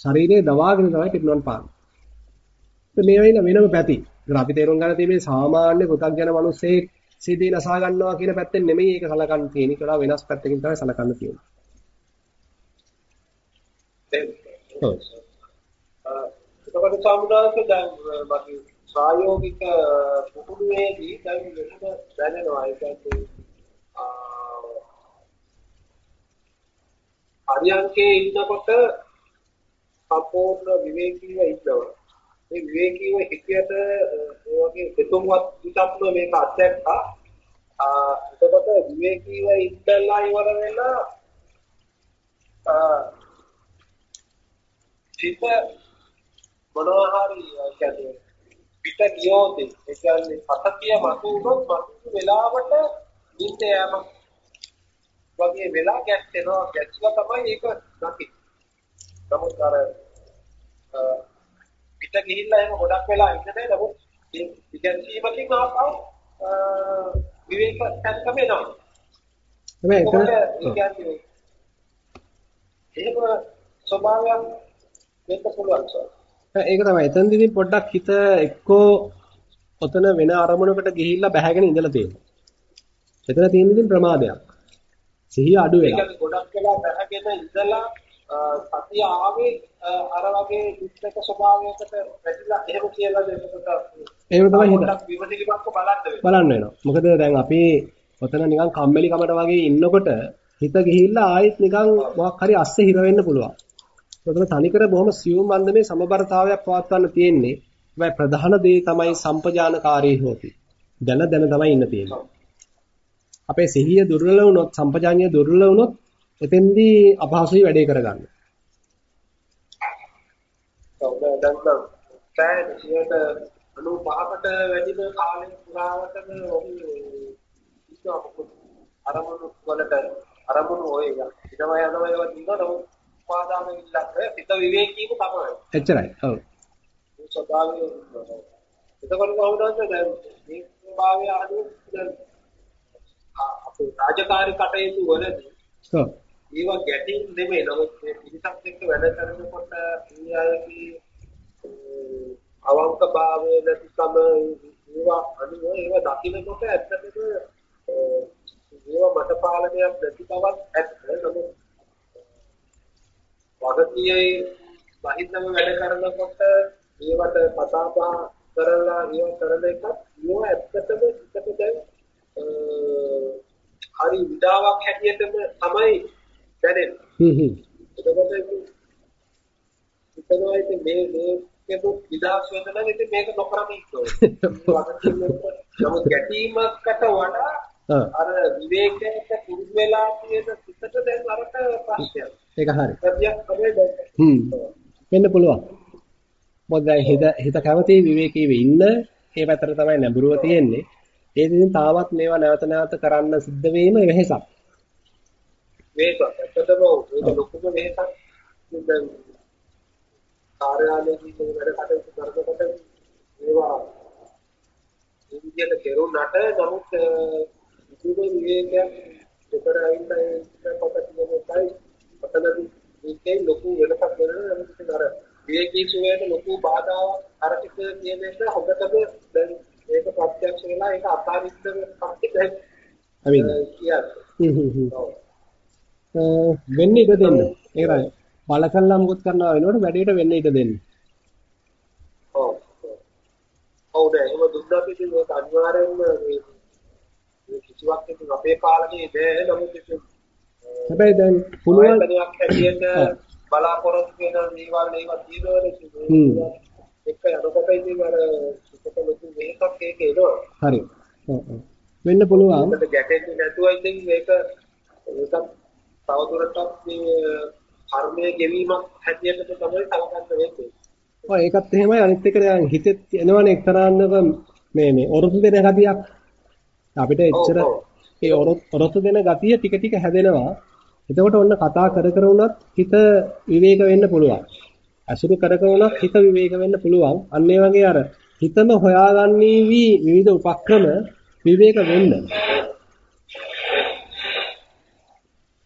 ශරීරයේ දවාගෙන තමයි පිරිනුවන් පාන්නේ මේ වෙන වෙනම පැති. අපි තේරුම් ගන්න තියෙන්නේ සාමාන්‍ය පෘථග්ජන මිනිස්සෙක් සිතේ නසා ගන්නවා කියන පැත්තෙන් නෙමෙයි ඒක සලකන්න තියෙන්නේ. ඒකලා වෙනස් පැත්තකින් තමයි සලකන්න තියෙන්නේ. ඔව්. එතකොට සාමුදායක දැන් ප්‍රායෝගික පුහුණුවේදී දැන් වෙනම දැනෙනවා ඒ කියන්නේ හරියන්කේ ඉන්නකොට සම්පූර්ණ විවේකීව ඉන්නවා. මේ විවේකීව හිතියට ඒ වගේ දෙතුන්වත් විතක්ම මේක අත්දැක්කා. ආ එතකොට විවේකීව ඉඳලා ඉවර වෙලා ආ චිත මොනවා හරි කියන්නේ පිට ගියෝදී ඒ කියන්නේ පසතිය මතු වුණොත් මතු වෙලාවට නිින්ද යෑම වගේ වෙලා ගැටෙනවා ගැටලා තමයි ඒක නැති. නමුත් අර පිට ගිහිල්ලා එහෙම ගොඩක් වෙලා ඉන්නේ නමුත් ඉගැන්වීමකින් ආපහු විවේක තත්කම එනවා. හැබැයි එතන එහෙම ස්වභාවයක් වෙන්න පුළුවන් සර්. ඒක තමයි. එතනදී පොඩ්ඩක් හිත එක්කෝ ඔතන වෙන අරමුණකට ගිහිල්ලා බැහැගෙන ඉඳලා තියෙනවා. එතන තියෙන ඉතින් ප්‍රමාදයක්. සිහිය අඩු වෙලා. ඒක ගොඩක් වෙලා බැහැගෙන ඉඳලා සතිය ආවේ අර වගේ දුක්ඛක ස්වභාවයකට වැටිලා එහෙම කියලා දෙන්නකොට එහෙම තමයි හිත. විමසිලිමත්ව බලන්න වෙනවා. බලන්න වෙනවා. මොකද දැන් අපි ඔතන නිකන් කම්මැලි කමට වගේ ඉන්නකොට හිත ගිහිල්ලා ආයෙත් නිකන් මොකක් හරි අස්සේ හිර වෙන්න පුළුවන්. ඔතන තනිකර බොහොම සියුම් මන්දමේ සමබරතාවයක් පවත්වන්න තියෙන්නේ. හැබැයි ප්‍රධාන දේ තමයි සම්පජානකාරී හොති. දැන දැන තමයි ඉන්න තියෙන්නේ. අපේ සිහිය දුර්වල වුණොත් සම්පජාඤ්ඤය දුර්වල වුණොත් එතෙන්දී අපහසුයි වැඩේ කරගන්න. ඔව් දැන් නම් සෑහෙන 95කට වැඩිම කාලෙක පුරාවටම ඔහු අරමුණු වලට අරමුණු ඔය ඉනවා යනවා ඒවා දිනනවා උපාදාන ඉල්ලක හිත විවේකීව තමයි. එච්චරයි. ඔව්. මේ ස්වභාවය එතකොට කොහොමද දැන් මේ ස්වභාවය අනුව අපේ රාජකාරී කටයුතු වලදී ඔව්. ඒවා ගැටීම් නෙමෙයි නමුත් මේ පිරිසක් එක්ක වැඩ කරනකොට අයගේ අවංක භාවය නැතිකම ඒවා අනුව ඒවා දකින්නකොට ඇත්තටම ඒවා මට පාලනයක් නැති බවක් ඇත්ත නමුත් වගකීයේ බහින්නම වැඩ කරනකොට ඒවට බහ කරලා ඒව කරන එකත් ඒව ඇත්තටම හිතට දැන් හරි විඩාවක් හැටියටම තමයි දැනෙන්නේ. හ්ම් හ්ම්. එතකොට හිතනවා ඉතින් මේ මේකෙත් විඩාස් වෙන්න නම් ඉතින් මේක නොකරම ඉන්නෝනේ. නමුත් ගැටීමකට වඩා අර විවේකයට පුරුදු වෙලා තියෙන සිතට දැන් අරට ප්‍රශ්නයක්. ඒක හරි. හ්ම්. වෙන්න පුළුවන්. මොකද හිත හිත කැමති විවේකීව ඉන්න ඒ පැත්තට තමයි නැඹුරුව තියෙන්නේ. ඒ ඉතින් තාමත් මේවා නැවත නැවත කරන්න සිද්ධ වීම වෙහෙසක්. මේක ඇත්තටම ඒක ලොකුම වෙහසක්. දැන් කාර්යාලයේදී වැඩ කටයුතු කරනකොට ඒවා මේ විදිහට කෙරුණාට නමුත් ඉතිරි විවේකයක් දෙතර අයින්ද කොට තියෙනකයි ඔතනදී මේකේ ලොකු වෙනසක් වෙනවා නමුත් අර විවේකී සුවයට ලොකු බාධාවක් අර ටික කියන එක හොඳටම දැන් ඒක ප්‍රත්‍යක්ෂ වෙලා ඒක. හ්ම් හ්ම් හ්ම්. වෙන්න ඉඩ දෙන්න. ඒකයි. බල කළා මොකද කරනවා වෙනකොට වැඩේට වෙන්න ඉඩ දෙන්න. ඔව්. ඔව් දැන් එහෙම දුන්නා පිටින් මේක අනිවාර්යෙන්ම මේ කිසිවක් අපේ පාලනේ නෑ නමුත් හැබැයි දැන් පුළුවන් ආයතනයක් හැටියට බලාපොරොත්තු වෙන දේවල් ඒවා තියෙනවනේ එක යනකොට ඉතින් අර සුපත ලොකු මේකක් ඒක එනවා. හරි. වෙන්න පුළුවන්. ගැටෙන්නේ නැතුව ඉතින් මේක මේක තවදුරටත් මේ කර්මයේ ගෙවීමක් හැටියට තමයි සලකන්න වෙන්නේ. ඔය ඒකත් එහෙමයි අනිත් එක දැන් හිතෙත් එනවනේ එක්තරාන්නක මේ මේ ඔරොත්තු දෙන ගතියක් අපිට එච්චර ඒ ඔරොත්තු දෙන ගතිය ටික ටික හැදෙනවා. එතකොට ඔන්න කතා කර කර වුණත් හිත විවේක වෙන්න පුළුවන්. අසුරු කර කර වුණත් හිත විවේක වෙන්න පුළුවන්. අන්න ඒ වගේ අර හිතම හොයාගන්නී වී විවිධ උපක්‍රම විවේක වෙන්න.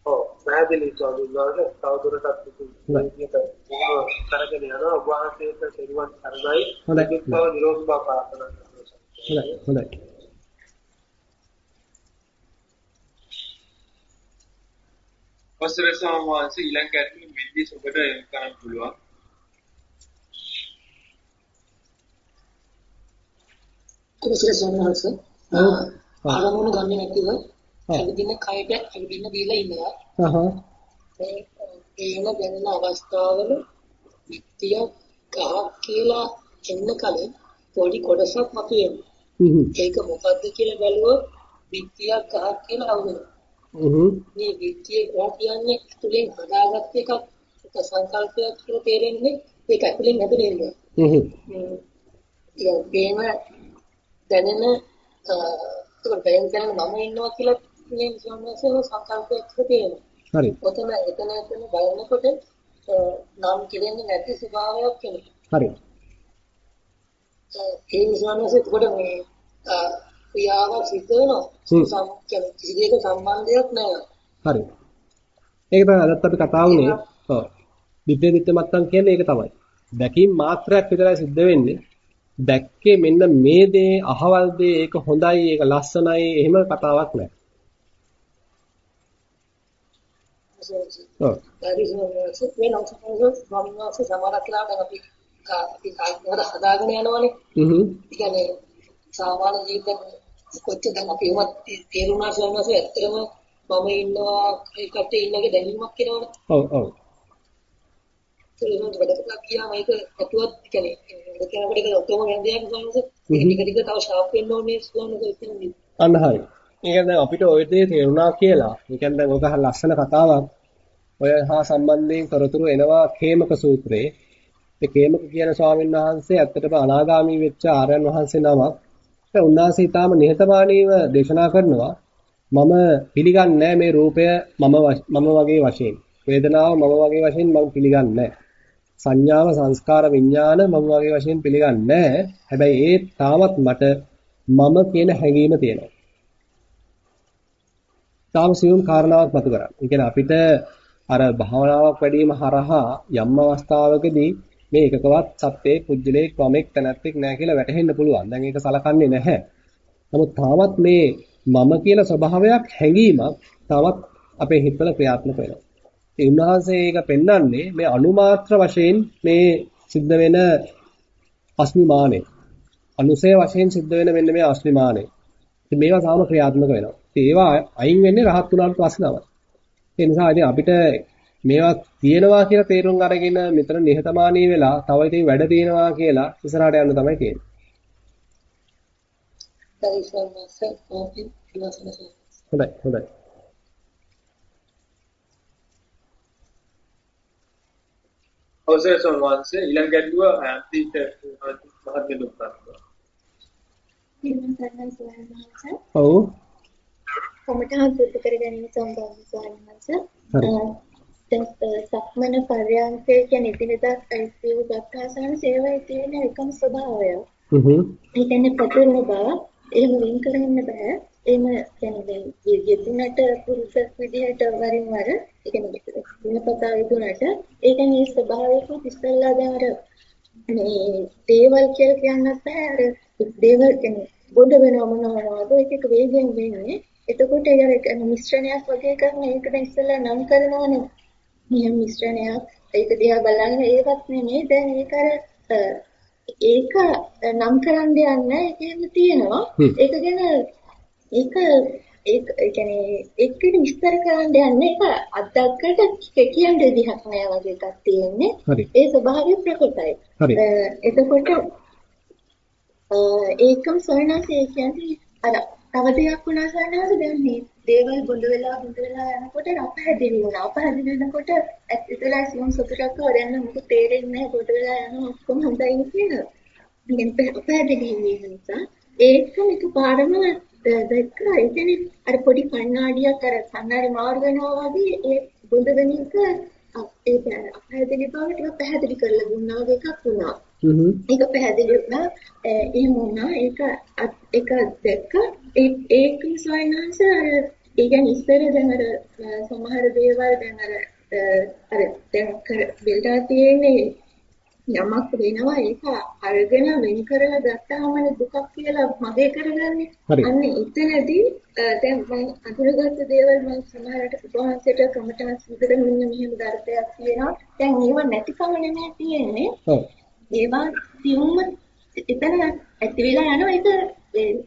ඔව්. පැහැදිලි ස්වාමීන් තවදුරටත් මේක කරගෙන යනවා. ඔබ වහන්සේට සෙරුවන් සරණයි. හොඳයි. නිරෝධ බව ප්‍රාර්ථනා කරනවා. හොඳයි. හොඳයි අවසර සමාංශ ඊළඟ කැටි මෙන්දිස් ඔබට කරන්න පුළුවන්. අවසර සමාංශ ආරමුණු ගන්න නැතිව ඇවිදින කයට ඇවිදින්න දීලා ඉන්නවා. හහ. ඒ ඒන දැනෙන අවස්ථාවල විත්‍ය ගහ කියලා එන්න කලින් පොඩි කොටසක් මතුවෙනවා. ඒක මොකද්ද කියලා බැලුවොත් විත්‍යක් ගහක් කියලා හවුනවා. හ්ම්. මේ විත්‍ය ගහ කියන්නේ තුලින් හදාගත්ත එකක් එක සංකල්පයක් කියලා තේරෙන්නේ ඒක ඇතුලෙන් හැදෙන්නේ. හ්ම්. ඒකේම දැනෙන ඒක බයෙන් කරන මම ඉන්නවා කියලා මේ සම්මතන සංකල්පයක් තියෙනවා. හරි. ඔතන එතන එතන බලනකොට නම් කියෙන්නේ නැති ස්වභාවයක් කෙනෙක්. හරි. ඒ නිසානස එතකොට මේ ක්‍රියාව සිද්ධ වෙනවා. කිසි දෙයක සම්බන්ධයක් නැහැ. හරි. ඒක තමයි අදත් අපි කතා වුණේ. ඔව්. විප්‍රේත මත්තම් කියන්නේ ඒක තමයි. දැකීම් මාත්‍රයක් විතරයි සිද්ධ වෙන්නේ. දැක්කේ මෙන්න මේ දේ අහවල් දේ ඒක හොඳයි ඒක ලස්සනයි එහෙම කතාවක් නැහැ. ඔව්. සාමාන්‍ය ජීවිතේ කොච්චර දැන් අපි ඒවත් තේරුණා සෝනස ඇත්තටම මම ඉන්නවා ඒකට ඉන්නගේ දැනීමක් එනවනේ. ඔව් ඔව්. ඒක උන්ට වැඩකට ගියාම ඒක ඇතුවත් කියන්නේ ඒක කෙනෙකුට ඒක ඔක්කොම වෙන දෙයක්. ඒක ටික ටික තව ෂාප් වෙන්න ඕනේ සෝනස කියන්නේ. අන්න හරි. ඒක දැන් අපිට ওই දේ තේරුණා කියලා. ඒ කියන්නේ දැන් ඔක ලස්සන කතාවක්. ඔය හා සම්බන්ධයෙන් තොරතුරු එනවා කේමක සූත්‍රයේ. ඒ කේමක කියන ස්වාමීන් වහන්සේ ඇත්තටම අනාගාමී වෙච්ච ආර්යයන් වහන්සේ නමක්. ඒ උන්වහන්සේ ඊටාම නිහතමානීව දේශනා කරනවා. මම පිළිගන්නේ මේ රූපය මම මම වගේ වශයෙන්. වේදනාව මම වගේ වශයෙන් මම පිළිගන්නේ සංඥාව සංස්කාර විඥාන මම වගේ වශයෙන් පිළිගන්නේ හැබැයි ඒ තාමත් මට මම කියන හැඟීම තියෙනවා. තාම සියුම් කාරණාවක් මතු කරා. ඒ කියන්නේ අපිට අර භාවනාවක් වැඩිම හරහා යම් අවස්ථාවකදී මේ එකකවත් සත්‍යයේ පුජ්‍යලේ ක්‍රමයක් තැනැත්තෙක් නැහැ කියලා වැටහෙන්න පුළුවන්. දැන් ඒක සලකන්නේ නැහැ. නමුත් තාමත් මේ මම කියලා ස්වභාවයක් හැඟීමක් තාමත් අපේ හිතවල ක්‍රියාත්මක වෙනවා. ඒ උන්වහන්සේ ඒක පෙන්වන්නේ මේ අනුමාත්‍ර වශයෙන් මේ සිද්ධ වෙන අස්මිමානෙ. අනුසය වශයෙන් සිද්ධ වෙන මෙන්න මේ අස්මිමානෙ. ඉතින් මේවා තාම ක්‍රියාත්මක වෙනවා. ඒවා අයින් වෙන්නේ රහත් වුණාට පස්සේ තමයි. ඒ නිසා ඉතින් අපිට මේවා තියෙනවා කියලා තේරුම් අරගෙන මෙතන නිහතමානී වෙලා තව ඉතින් වැඩ තියෙනවා කියලා ඉස්සරහට යන්න තමයි තියෙන්නේ. හොඳයි හොඳයි. අවසර සමාංශ ඊළඟ ගැටුව අන්තිත මහත්මිය දුක්ඛ. ඔව්. කොමටහන් සුද්ධ කර ගැනීම සම්බන්ධ ස්වාමීන් වහන්සේ සක්මන පර්යාංකය කියන්නේ ඉදිනදා අයිතිව ගත්තාසන සේවයේ තියෙන එකම ස්වභාවය. හ්ම්. ඒ කියන්නේ ප්‍රතිරණ බව එහෙම වෙන් කරන්න බෑ. එහෙම කියන්නේ දැන් යෙදුනට පුරුෂ විදිහට වරින් වර ඒ කියන්නේ දිනපතා යෙදුනට ඒ කියන්නේ මේ ස්වභාවයක ඉස්සල්ලා දැන් අර මේ දේවල් කියලා කියන්නත් බෑ. අර දේවල් කියන්නේ බොඳ වෙනව මොනවද ඒක එක වේගයෙන් වෙන්නේ. එතකොට ඒක මිශ්‍රණයක් වගේ කරන ඒක දැන් ඉස්සෙල්ලා නම් කරනවනේ. මේ මිශ්‍රණයක් ඒක දිහා බලන්න. ඒවත් නෙමෙයි. දැන් ඒක අර ඒක නම් කරන්න යන්නේ ඒකෙම තියෙනවා. ඒක ගැන ඒක ඒක ඒ කියන්නේ ඒක විස්තර කරන්න යන්නේ ඒක අත්දැකකට කියන්න දෙයක් නෑ වගේ එකක් තියෙන්නේ. ඒ ස්වභාවය ප්‍රකටයි. එතකොට ඒකම සොයනසේ කියන්නේ අර තව දෙයක් වුණා සනහස දැන් මේ දේවල් බොඳ වෙලා බොඳ වෙලා යනකොට අපහැදිලි වුණා. අපහැදිලි වෙනකොට ඇත්තටලා සියුම් සතුටක් වරන්න මොකද තේරෙන්නේ නැහැ බොඳ වෙලා යනවා ඔක්කොම හොඳයි කියලා. ඉතින් අපහැදිලි වෙන නිසා ඒකම එකපාරම දැක්කා. ඒ කියන්නේ අර පොඩි කණ්ණාඩියක් අර කණ්ණාඩි මාරු වෙනවා වගේ ඒ බොඳ වෙන එක ඒ අපහැදිලි බවට ටිකක් පැහැදිලි කරලා දුන්නා වගේ එකක් වුණා. ඒක පැහැදිලි වුණා. එහෙම වුණා. ඒක ඒක දැක්ක ඒක සොයනස අර ඒ කියන්නේ ඉස්සර දැන් අර සමහර දේවල් දැන් අර අර දැන් බෙල්ලා තියෙන්නේ යමක් වෙනවා ඒක අරගෙන වෙන් කරලා ගත්තාමනේ දුකක් කියලා මගේ කරගන්නේ. අන්න එතනදී දැන් මම අඳුරගත්ත දේවල් මම සමහරට උපවාසයට කමටහන් සිදුද මෙන්න මෙහෙම දර්ශයක් තියෙනවා. දැන් ඒව නැතිකම නෙමෙයි තියෙන්නේ. ඒවා තියුම්ම එතන ඇති වෙලා යනවා ඒක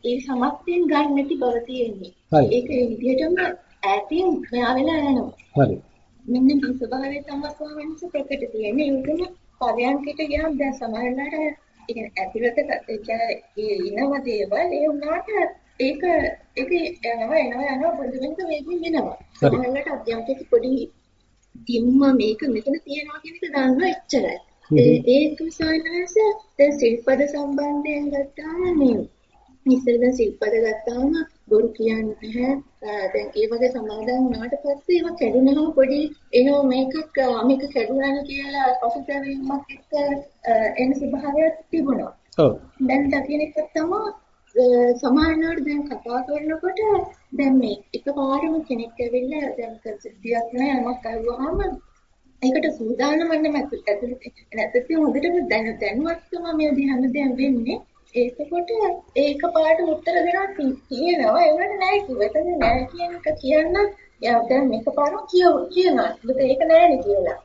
ඒ සමස්තයෙන් ගන්න නැති බව තියෙන්නේ. ඒක ඒ විදිහටම ඈතින් මෙහා වෙලා යනවා. හරි. මෙන්න මේ ස්වභාවය තමයි වහන්සේ ප්‍රකට තියෙන්නේ. ඒකම පරයන්කට ගියාම දැන් සමහරවිට කියන්නේ ඇතුළත ඒ කියන්නේ ඉනව දේවල් ඒ වුණාට ඒක ඒක යනවා එනවා යනවා පොඩි වෙනක වේගින් වෙනවා. සමහරවිට අධ්‍යාත්මික පොඩි තිම්ම මේක මෙතන තියෙනවා කියන එක දන්නවා එච්චරයි. ඒක සායනස දැන් සිල්පද සම්බන්ධයෙන් ගත්තාම මේ ඉස්සෙල්ලා සිල්පද ගත්තාම බොරු කියන්නේ නැහැ. දැන් ඒ වගේ සමාදන් වුණාට පස්සේ ඒක කැඩුනහම පොඩි එනෝ මේකක් මේක කැඩුනානේ කියලා පසුතැවීමක් එක්ක එන ස්වභාවයක් තිබුණා. ඔව්. දැන් දකින්න එක තමයි සමානවට දැන් කතා කරනකොට දැන් මේ එකපාරම කෙනෙක් ඇවිල්ලා දැන් සිද්ධියක් නෑ යමක් අහුවාම ඒකට සූදානම නම් ඇතුළේ හොඳටම දැන දැනුවත්කම මේ දිහාම දැන් වෙන්නේ ඒකකොට ඒක පාට උත්තර දෙනවා තියෙනවා ඒවට නෑ කිව්ව. එතන නෑ කියන එක කියන්න දැන් එකපාරක් කියව කියනවා. ඒක ඒක නෑනේ කියලා.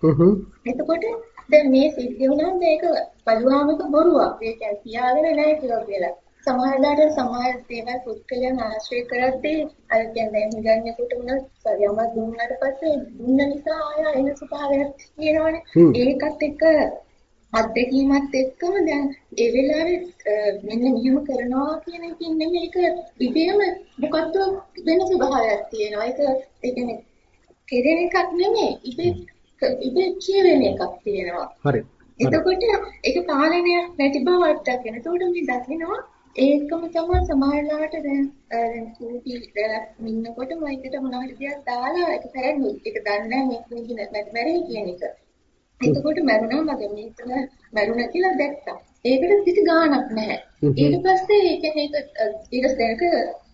එතකොට දැන් මේ සිද්ධ වුණා මේක බලුවාමක බොරුවක්. ඒ කියන්නේ කියාගෙන නෑ කියලා කියලා. සමහරවිට සමහර දේවල් පුත්කලයන් ආශ්‍රය කරද්දී අර කියන්නේ හිඟන්නේකට උනත් සරියම දුන්නාට පස්සේ දුන්න නිසා ආය එන ස්වභාවයක් තියෙනවනේ. ඒකත් එක්ක අත්දැකීමත් එක්කම දැන් ඒ වෙලාවේ මෙන්න මෙහෙම කරනවා කියන එකකින් නෙමෙයි ඒක ඉබේම මොකද්ද වෙන ස්වභාවයක් තියෙනවා. ඒක ඒ කියන්නේ කෙරෙන එකක් නෙමෙයි. ඉබේ ඉබේ කියවෙන එකක් තියෙනවා. හරි. එතකොට ඒක පාලනයක් නැති බවක් දකින. එතකොට මේ දකිනවා ඒකම තමයි සමාජලාට දැන් දැන් කූටි දැන් ඉන්නකොට මයිකට මොනවද දෙයක් දාලා ඒක පැරණි. ඒක දන්නේ නැහැ මේක නිදි මැරෙයි කියන එක. එතකොට මැරුණා මගේ මේකම මැරුණා කියලා දැක්කා. ඒකට කිසි ගාණක් නැහැ. ඊට පස්සේ ඒ කියන්නේ ඒක ඊට දැනක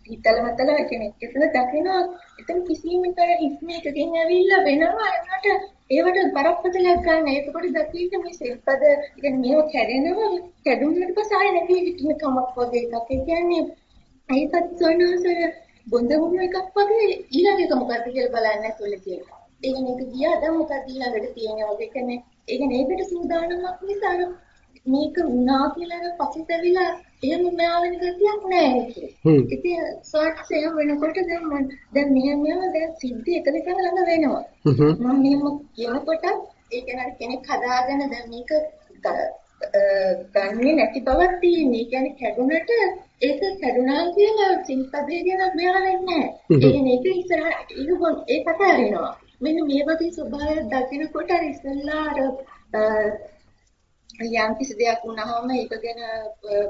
හිතල මතල කෙනෙක් එතන දකිනවා එතන කිසිම ඉස්මේකකින් ඇවිල්ලා වෙනවා එනකට ඒවට බරපතලයක් ගන්න. ඒකකොට දකින්න මේ සිල්පද කියන්නේ මේව කැඩෙනවා කැඩුනට පස්සේ ආයෙ නැති හිටින කමක් වගේ එකක්. ඒ කියන්නේ ඒකත් සොනසර බොඳ වුණ එකක් වගේ ඊළඟ එක මොකක්ද කියලා බලන්න ඇතුළේ තියෙනවා. ඒ කියන්නේ ඒක ගියා දැන් මොකක්ද ඊළඟට තියෙනවා. ඒ කියන්නේ ඒ කියන්නේ ඒකට සූදානමක් නිසා මේක වුණා කියලා පසුතැවිලා එහෙම මෙයාවෙන ගතියක් නැහැ ඒක. ඉතින් සර්ච් එක වෙනකොට දැන් මම දැන් මෙහෙම මෙහෙම දැන් සිද්ධි එක දෙක ළඟ වෙනවා. මම මෙහෙම කියනකොට ඒ කියන්නේ කෙනෙක් හදාගෙන දැන් මේක ගන්නේ නැති බවක් තියෙන්නේ. ඒ කියන්නේ කැඩුනට ඒක කැඩුනා කියලා සිල්පදේ ගැන මෙයා වෙන්නේ නැහැ. ඒ කියන්නේ ඒක ඉස්සරහ ඒක ඒ කතා කරනවා. මෙන්න මේ වගේ ස්වභාවයක් දකිනකොට අර ඉස්සෙල්ලා අර යම් කිසි දෙයක් වුණාම ඒක ගැන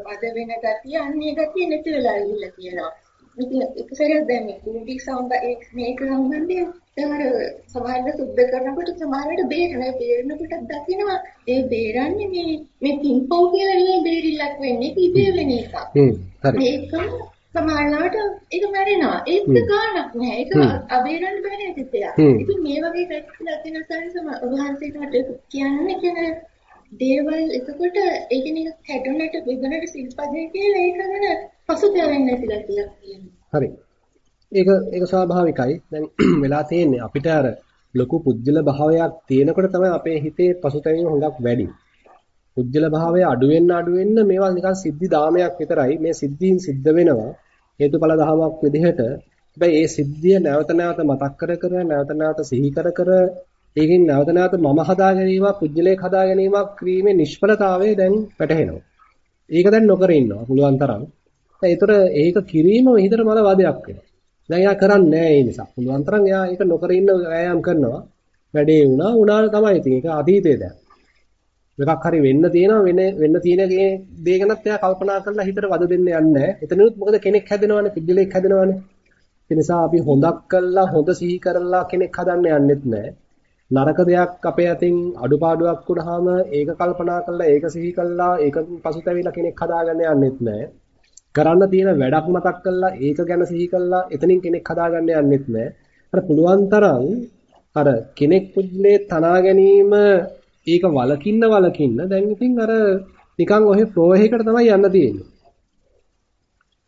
පද වෙන ගතිය අන්නේ ගතිය නැති වෙලා ඉන්න කියනවා. ඉතින් එක සැරයක් දැන් මේ කුඩි සම්බ මේක සම්බන්ධයෙන් දැන් සමහරවිට සුද්ධ කරනකොට සමහරවිට බේරන බේරනකොට දකිනවා ඒ බේරන්නේ මේ මේ පින්පව් කියලා නෙමෙයි බේරිලක් වෙන්නේ ඉබේ වෙන එකක්. හ්ම් හරි. ඒකම සමහරවිට ඒක මැරෙනවා. ඒක ගානක් නෑ. ඒක අබේරන්න බෑ නේද ඉතින් මේ වගේ පැත්තලා තියෙන සම වහන්සේට කියන්නේ කියන්නේ දේවල් එතකොට ඒක නික කැඩුනට බෙදුනට සිල්පදේ කියලා ඒක ගැන පසුතැවෙන්නේ නැති ගැතියක් තියෙනවා. හරි. ඒක ඒක ස්වාභාවිකයි. දැන් වෙලා තියෙන්නේ අපිට අර ලොකු පුජ්‍යල භාවයක් තියෙනකොට තමයි අපේ හිතේ පසුතැවීම හොඟක් වැඩි. පුජ්‍යල භාවය අඩු වෙන්න අඩු වෙන්න මේවා නිකන් සිද්ධි දාමයක් විතරයි. මේ සිද්ධීන් සිද්ධ වෙනවා. හේතුඵල ධමයක් විදිහට. හැබැයි ඒ සිද්ධිය නැවත නැවත මතක් කර කර නැවත නැවත සිහි කර කර ඒකෙන් නැවත නැවත මම හදා ගැනීමක් පුජ්‍යලයක් හදා ගැනීමක් ක්‍රීමේ නිෂ්ඵලතාවය දැන් වැටහෙනවා. ඒක දැන් නොකර ඉන්නවා පුළුවන් තරම්. ඒතර ඒක කිරීම හිතට මල වාදයක් වෙනවා. දැන් එයා කරන්නේ නැහැ ඒ නිසා. පුළුවන් තරම් එයා ඒක නොකර ඉන්න වෑයම් කරනවා. වැඩේ වුණා වුණාට තමයි ඉතින් ඒක අතීතේ දැන්. එකක් හරි වෙන්න තියෙනවා වෙන වෙන්න තියෙන දේ ගැනත් එයා කල්පනා කරලා හිතට වද දෙන්න යන්නේ නැහැ. එතනනුත් මොකද කෙනෙක් හැදෙනවනේ, පිළිලෙක් හැදෙනවනේ. ඒ නිසා අපි හොඳක් කළා හොඳ සිහි කරලා කෙනෙක් හදන්න යන්නෙත් නැහැ. නරක දෙයක් අපේ අතින් අඩුපාඩුවක් වුණාම ඒක කල්පනා කරලා ඒක සිහි කළා ඒක පසුතැවිලා කෙනෙක් හදාගන්න යන්නෙත් නැහැ. කරන්න තියෙන වැඩක් මතක් කරලා ඒක ගැන සිහි කළා එතනින් කෙනෙක් හදාගන්න යන්නෙත් නැහැ. අර පුළුවන් තරම් අර කෙනෙක් පුද්ලේ තනා ගැනීම ඒක වලකින්න වලකින්න දැන් ඉතින් අර නිකන් ඔහෙ ෆ්ලෝ එකකට තමයි යන්න තියෙන්නේ.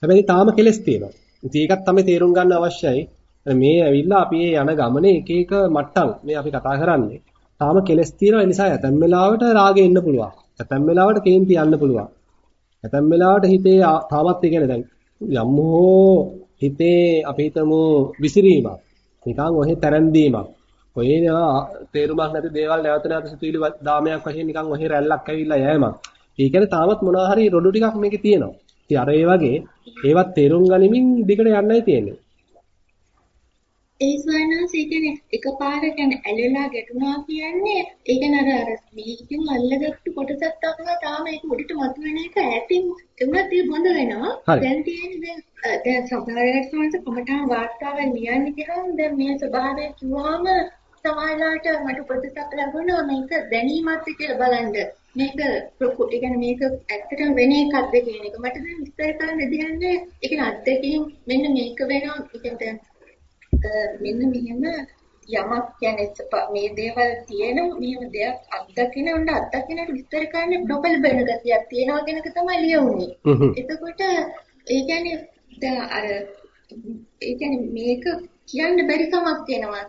හැබැයි තාම කෙලස් තියෙනවා. ඉතින් ඒකත් තමයි තේරුම් ගන්න අවශ්‍යයි. මේ ඇවිල්ලා අපි යන ගමනේ එක එක මට්ටම් මේ අපි කතා කරන්නේ. තාම කෙලස් තියෙනවා ඒ නිසා ඇතැම් වෙලාවට රාගෙ එන්න පුළුවන්. ඇතැම් වෙලාවට කේන්ති යන්න පුළුවන්. ඇතැම් වෙලාවට හිතේ තාමත් ඒ කියන්නේ දැන් යම් හෝ හිතේ අපි හිතමු විසිරීමක්. නිකන් ඔහෙ තරන්දීමක්. ඔය තේරුමක් නැති දේවල් නැවත නැවත සිතුවිලි දාමයක් වශයෙන් නිකන් ඔහෙ රැල්ලක් ඇවිල්ලා යෑමක්. ඒ කියන්නේ තාමත් මොනවා හරි රොඩු ටිකක් මේකේ තියෙනවා. ඉතින් අර ඒ වගේ ඒවත් තේරුම් ගනිමින් දිගට යන්නයි තියෙන්නේ. ඒ ස්වයනස් ඒ කියන්නේ එකපාර කියන්නේ ඇලෙලා ගැටුණා කියන්නේ ඒ කියන්නේ අර අර මේකෙන් අල්ලගත්තු කොටසක් තමයි තාම ඒක උඩට මතුවෙන එක ඈතින් එමුණත් ඒක බොඳ වෙනවා. දැන් තියෙන්නේ දැන් දැන් සමහරවිට සමහර කමටහන් වාර්තාවෙන් ලියන්නේ කියහම දැන් මේ ස්වභාවය කිව්වම සමහරවිට මට උපදෙසක් ලැබුණා මේක දැනීමත් කියලා බලන්න. මේක ඒ කියන්නේ මේක ඇත්තටම වෙන එකක්ද කියන එක මට දැන් විස්තර කරන්න දෙන්නේ ඒ කියන්නේ අත්දැකීම් මෙන්න මේක වෙනවා ඒ කියන්නේ මෙන්න මෙහෙම යමක් කියන්නේ මේ දේවල් තියෙන මෙහෙම දෙයක් අත්දකින්න උන්න අත්දකින්නට විස්තර කරන්න නොබල බෙන ගතියක් තියෙනවා කියන එක තමයි ලියුනේ. එතකොට ඒ කියන්නේ දැන් අර ඒ කියන්නේ මේක කියන්න බැරි කමක් තියෙනවා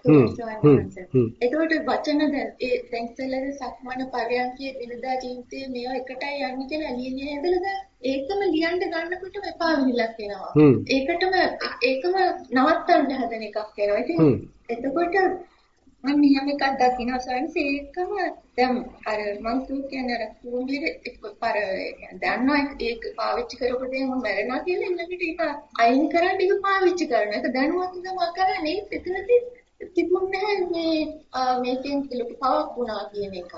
එතකොට වචන දැන් ඒ දැන් ඉස්සෙල්ලා සක්මන පරයන්කේ දිනදා ජීවිතේ මේවා එකටයි යන්නේ කියලා ලියන්නේ ඉඳලා ඒකම ලියන්න ගන්නකොටම එපා විලක් වෙනවා. ඒකටම ඒකම නවත්තන්න හදන එකක් වෙනවා. ඉතින් එතකොට මම මෙහෙම එකක් දකින්න සයන්ස් ඒකම දැන් අර මම කියන්නේ අර කුඹිර පර දන්නවා ඒක පාවිච්චි කරපු දේ මම මැරෙනවා කියලා ඊළඟට ඒක අයින් කරන්න ඒක පාවිච්චි කරනවා. ඒක දැනුවත් තමයි කරන්නේ. එතනදී තිබුණ මේ මේකෙන් ලොකු පවක් වුණා කියන එක.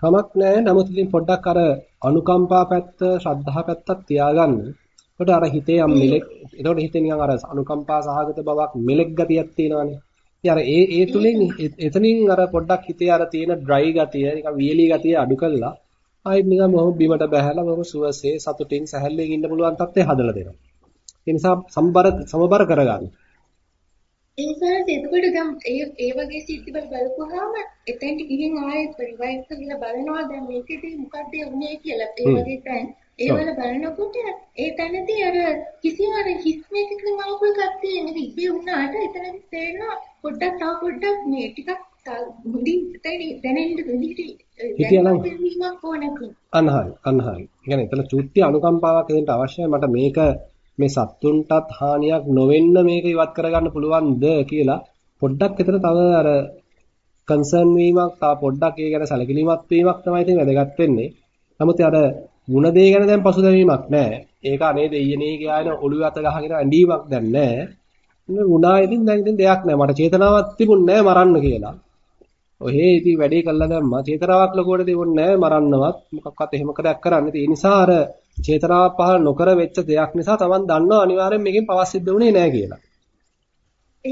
කමක් නැහැ. නමුත් ඉතින් පොඩ්ඩක් අර අනුකම්පා පැත්ත, ශ්‍රද්ධා පැත්තක් තියාගන්න. එතකොට අර හිතේ යම් මෙලෙක්, එතකොට හිතේ නිකන් අර අනුකම්පා සහගත බවක් මෙලෙක් ගතියක් තියෙනවානේ. ඉතින් අර ඒ ඒ තුලින් එතනින් අර පොඩ්ඩක් හිතේ අර තියෙන ඩ්‍රයි ගතිය, නිකන් වියලි ගතිය අඩු කළා. ආයෙත් නිකන් මොහොම බිමට බහැලා මොහොම සුවසේ සතුටින් සැහැල්ලුවෙන් ඉන්න පුළුවන් තත්ත්වය හදලා දෙනවා. ඒ නිසා සම්බර සමබර කරගන්න. ඒ සරත් එතකොට ගම් ඒ ඒ වගේ සිද්ධි වල බලපුවාම එතෙන්ට ගිහින් ආයෙත් රිවයිස් කරලා බලනවා දැන් මේකේදී මොකක්ද වුනේ කියලා ඒ වගේ තැන් ඒ වල බලනකොට ඒ තැනදී අර කිසිම අර හිස් මේකකින් මාපුල් කත්තේ නෙවෙයි ඉබේ වුණාට එතනදී තේරෙනවා පොඩ්ඩක් තව පොඩ්ඩක් මේ ටිකක් මුදින් දැනෙන්න විදිහට හිතියනම් අනහරි අනහරි. يعني එතන චුට්ටි අනුකම්පාවක් දෙන්න අවශ්‍යයි මට මේක මේ සත්තුන්ටත් හානියක් නොවෙන්න මේක ඉවත් කරගන්න පුළුවන්ද කියලා පොඩ්ඩක් විතර තව අර කන්සර්න් වීමක් තව පොඩ්ඩක් ඒ ගැන සැලකිලිමත් වීමක් තමයි ඉතින් වැදගත් වෙන්නේ. නමුත් අර ಗುಣ දේ ගැන දැන් පසුතැවීමක් නැහැ. ඒක අනේ දෙයියනේ කියන ඔළුව අත ගහගෙන ඇඬීමක් දැන් නැහැ. ගුණා ඉතින් දැන් ඉතින් දෙයක් නැහැ. මට චේතනාවක් තිබුණේ නැහැ මරන්න කියලා. ඔහේ ඉතින් වැඩේ කළා දැම්මා. චේතනාවක් ලකුවට තිබුණේ නැහැ මරන්නවත්. මොකක්වත් එහෙම කරයක් කරන්නේ. ඒ නිසා අර චේතනාව පහළ නොකර වෙච්ච දෙයක් නිසා Taman දන්නවා අනිවාර්යෙන් මේකෙන් පවක් සිද්ධ වුණේ නැහැ කියලා. ඒ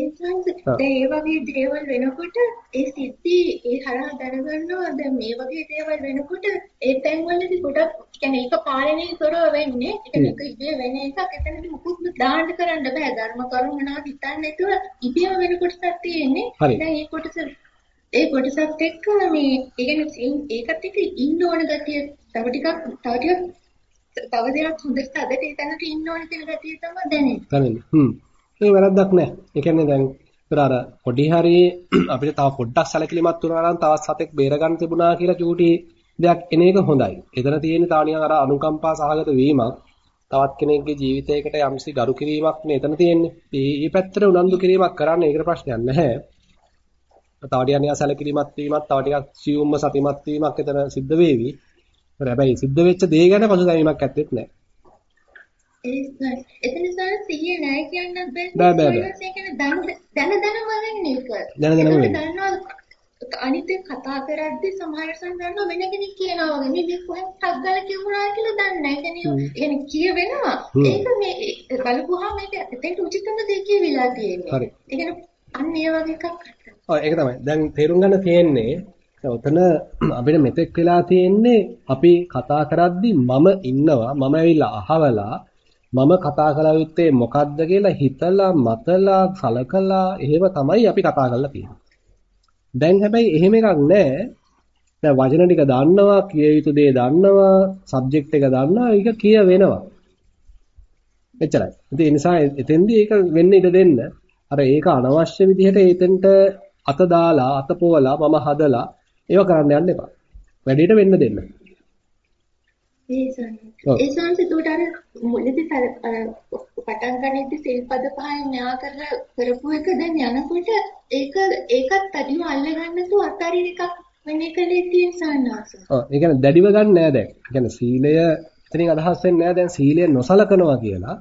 ඒ වගේ දේවල් වෙනකොට ඒ සිද්ධි ඒ හරහා දැනගන්නවා. දැන් මේ වගේ දේවල් වෙනකොට ඒ තැන්වලදී ගොඩක් කියන්නේ ඒක පාලනය කරව වෙන්නේ. ඒක ඉබේ වෙන එකක්. එතනදී මුකුත් දාන්න කරන්න බෑ. ධර්ම කරුණා හිතන්නේ නැතුව ඉබේම වෙන කොටසක් තියෙන්නේ. දැන් ඒ කොටස ඒ කොටසත් එක්ක මේ ඒ කියන්නේ ඒකත් එක්ක ඉන්න ඕන ගතිය තව ටිකක් තව ටිකක් තව දෙයක් හොඳට අදට එතනට ඉන්න ඕන කියන ගතිය තමයි දැනෙන්නේ. දැනෙන්නේ. හ්ම්. ඒක වැරද්දක් නෑ. ඒ කියන්නේ දැන් ඒතර අර පොඩි හරියේ අපිට තව පොඩ්ඩක් සැලකිලිමත් වුණා නම් තවත් සතෙක් බේරගන්න තිබුණා කියලා චූටි දෙයක් එන එක හොඳයි. එතන තියෙන තානියන් අර අනුකම්පා සහගත වීමක් තවත් කෙනෙක්ගේ ජීවිතයකට යම්සි ගරු කිරීමක් නේ එතන තියෙන්නේ. මේ පැත්තට උනන්දු කිරීමක් කරන්න ඒකට ප්‍රශ්නයක් නැහැ. තව ටිකක් නිකන් සැලකිලිමත් වීමක් තව ටිකක් සියුම්ම සතිමත් වීමක් එතන සිද්ධ වෙවි. හැබැයි සිද්ධ වෙච්ච දේ ගැන පසුතැවීමක් ඇත්තෙත් නැහැ. ඒක එතන සාර සිහිය නැහැ කියන්නත් බෑ. බෑ බෑ. ඒ කියන්නේ දන දන වෙන්නේ ඒක. දන දනම වෙන්නේ. දන්නවා අනිත් කතා කරද්දි සමහර සංදන්නවා වෙන කෙනෙක් කියනවා වගේ මේ කොහෙන් ටග්ගල කියුණා කියලා දන්නේ නැහැ. ඒ කියන්නේ කියවෙනවා. ඒක මේ බලපුවාම මේක එතෙන්ට උචිතම දේ කියවිලා තියෙන්නේ. හරි. ඒ කියන්නේ අන්න ඒ වගේ එකක්. ඔව් ඒක තමයි. දැන් තේරුම් ගන්න තියෙන්නේ ඔතන අපිට මෙතෙක් වෙලා තියෙන්නේ අපි කතා කරද්දි මම ඉන්නවා මම ඇවිල්ලා අහවලා මම කතා කළ යුත්තේ මොකද්ද කියලා හිතලා මතලා කලකලා එහෙම තමයි අපි කතා කරලා තියෙන්නේ. දැන් හැබැයි එහෙම එකක් නැහැ. දැන් වචන ටික දන්නවා, කිය යුතු දේ දන්නවා, සබ්ජෙක්ට් එක දන්නවා, ඒක කිය වෙනවා. එච්චරයි. ඉතින් ඒ නිසා එතෙන්දී ඒක වෙන්න ඉඩ දෙන්න. අර ඒක අනවශ්‍ය විදිහට එතෙන්ට අත දාලා, අත පොවලා, මම හදලා ඒව කරන්න යන්න එපා. වැඩේට වෙන්න දෙන්න. ඒ සංස ඒකට අර මුලදී පටන් ගන්නෙදි සිල්පද පහෙන් න්‍යා කරලා කරපු එක දැන් යනකොට ඒක ඒකත් අදිම අල්ලගන්න තු අතරින් එකක් වෙන එකලේ තියෙන සාන්නාස. ඔව් ඒ කියන්නේ දැඩිව ගන්න නෑ දැන්. ඒ කියන්නේ සීලය එතනින් අදහස් වෙන්නේ නෑ දැන් සීලය නොසලකනවා කියලා.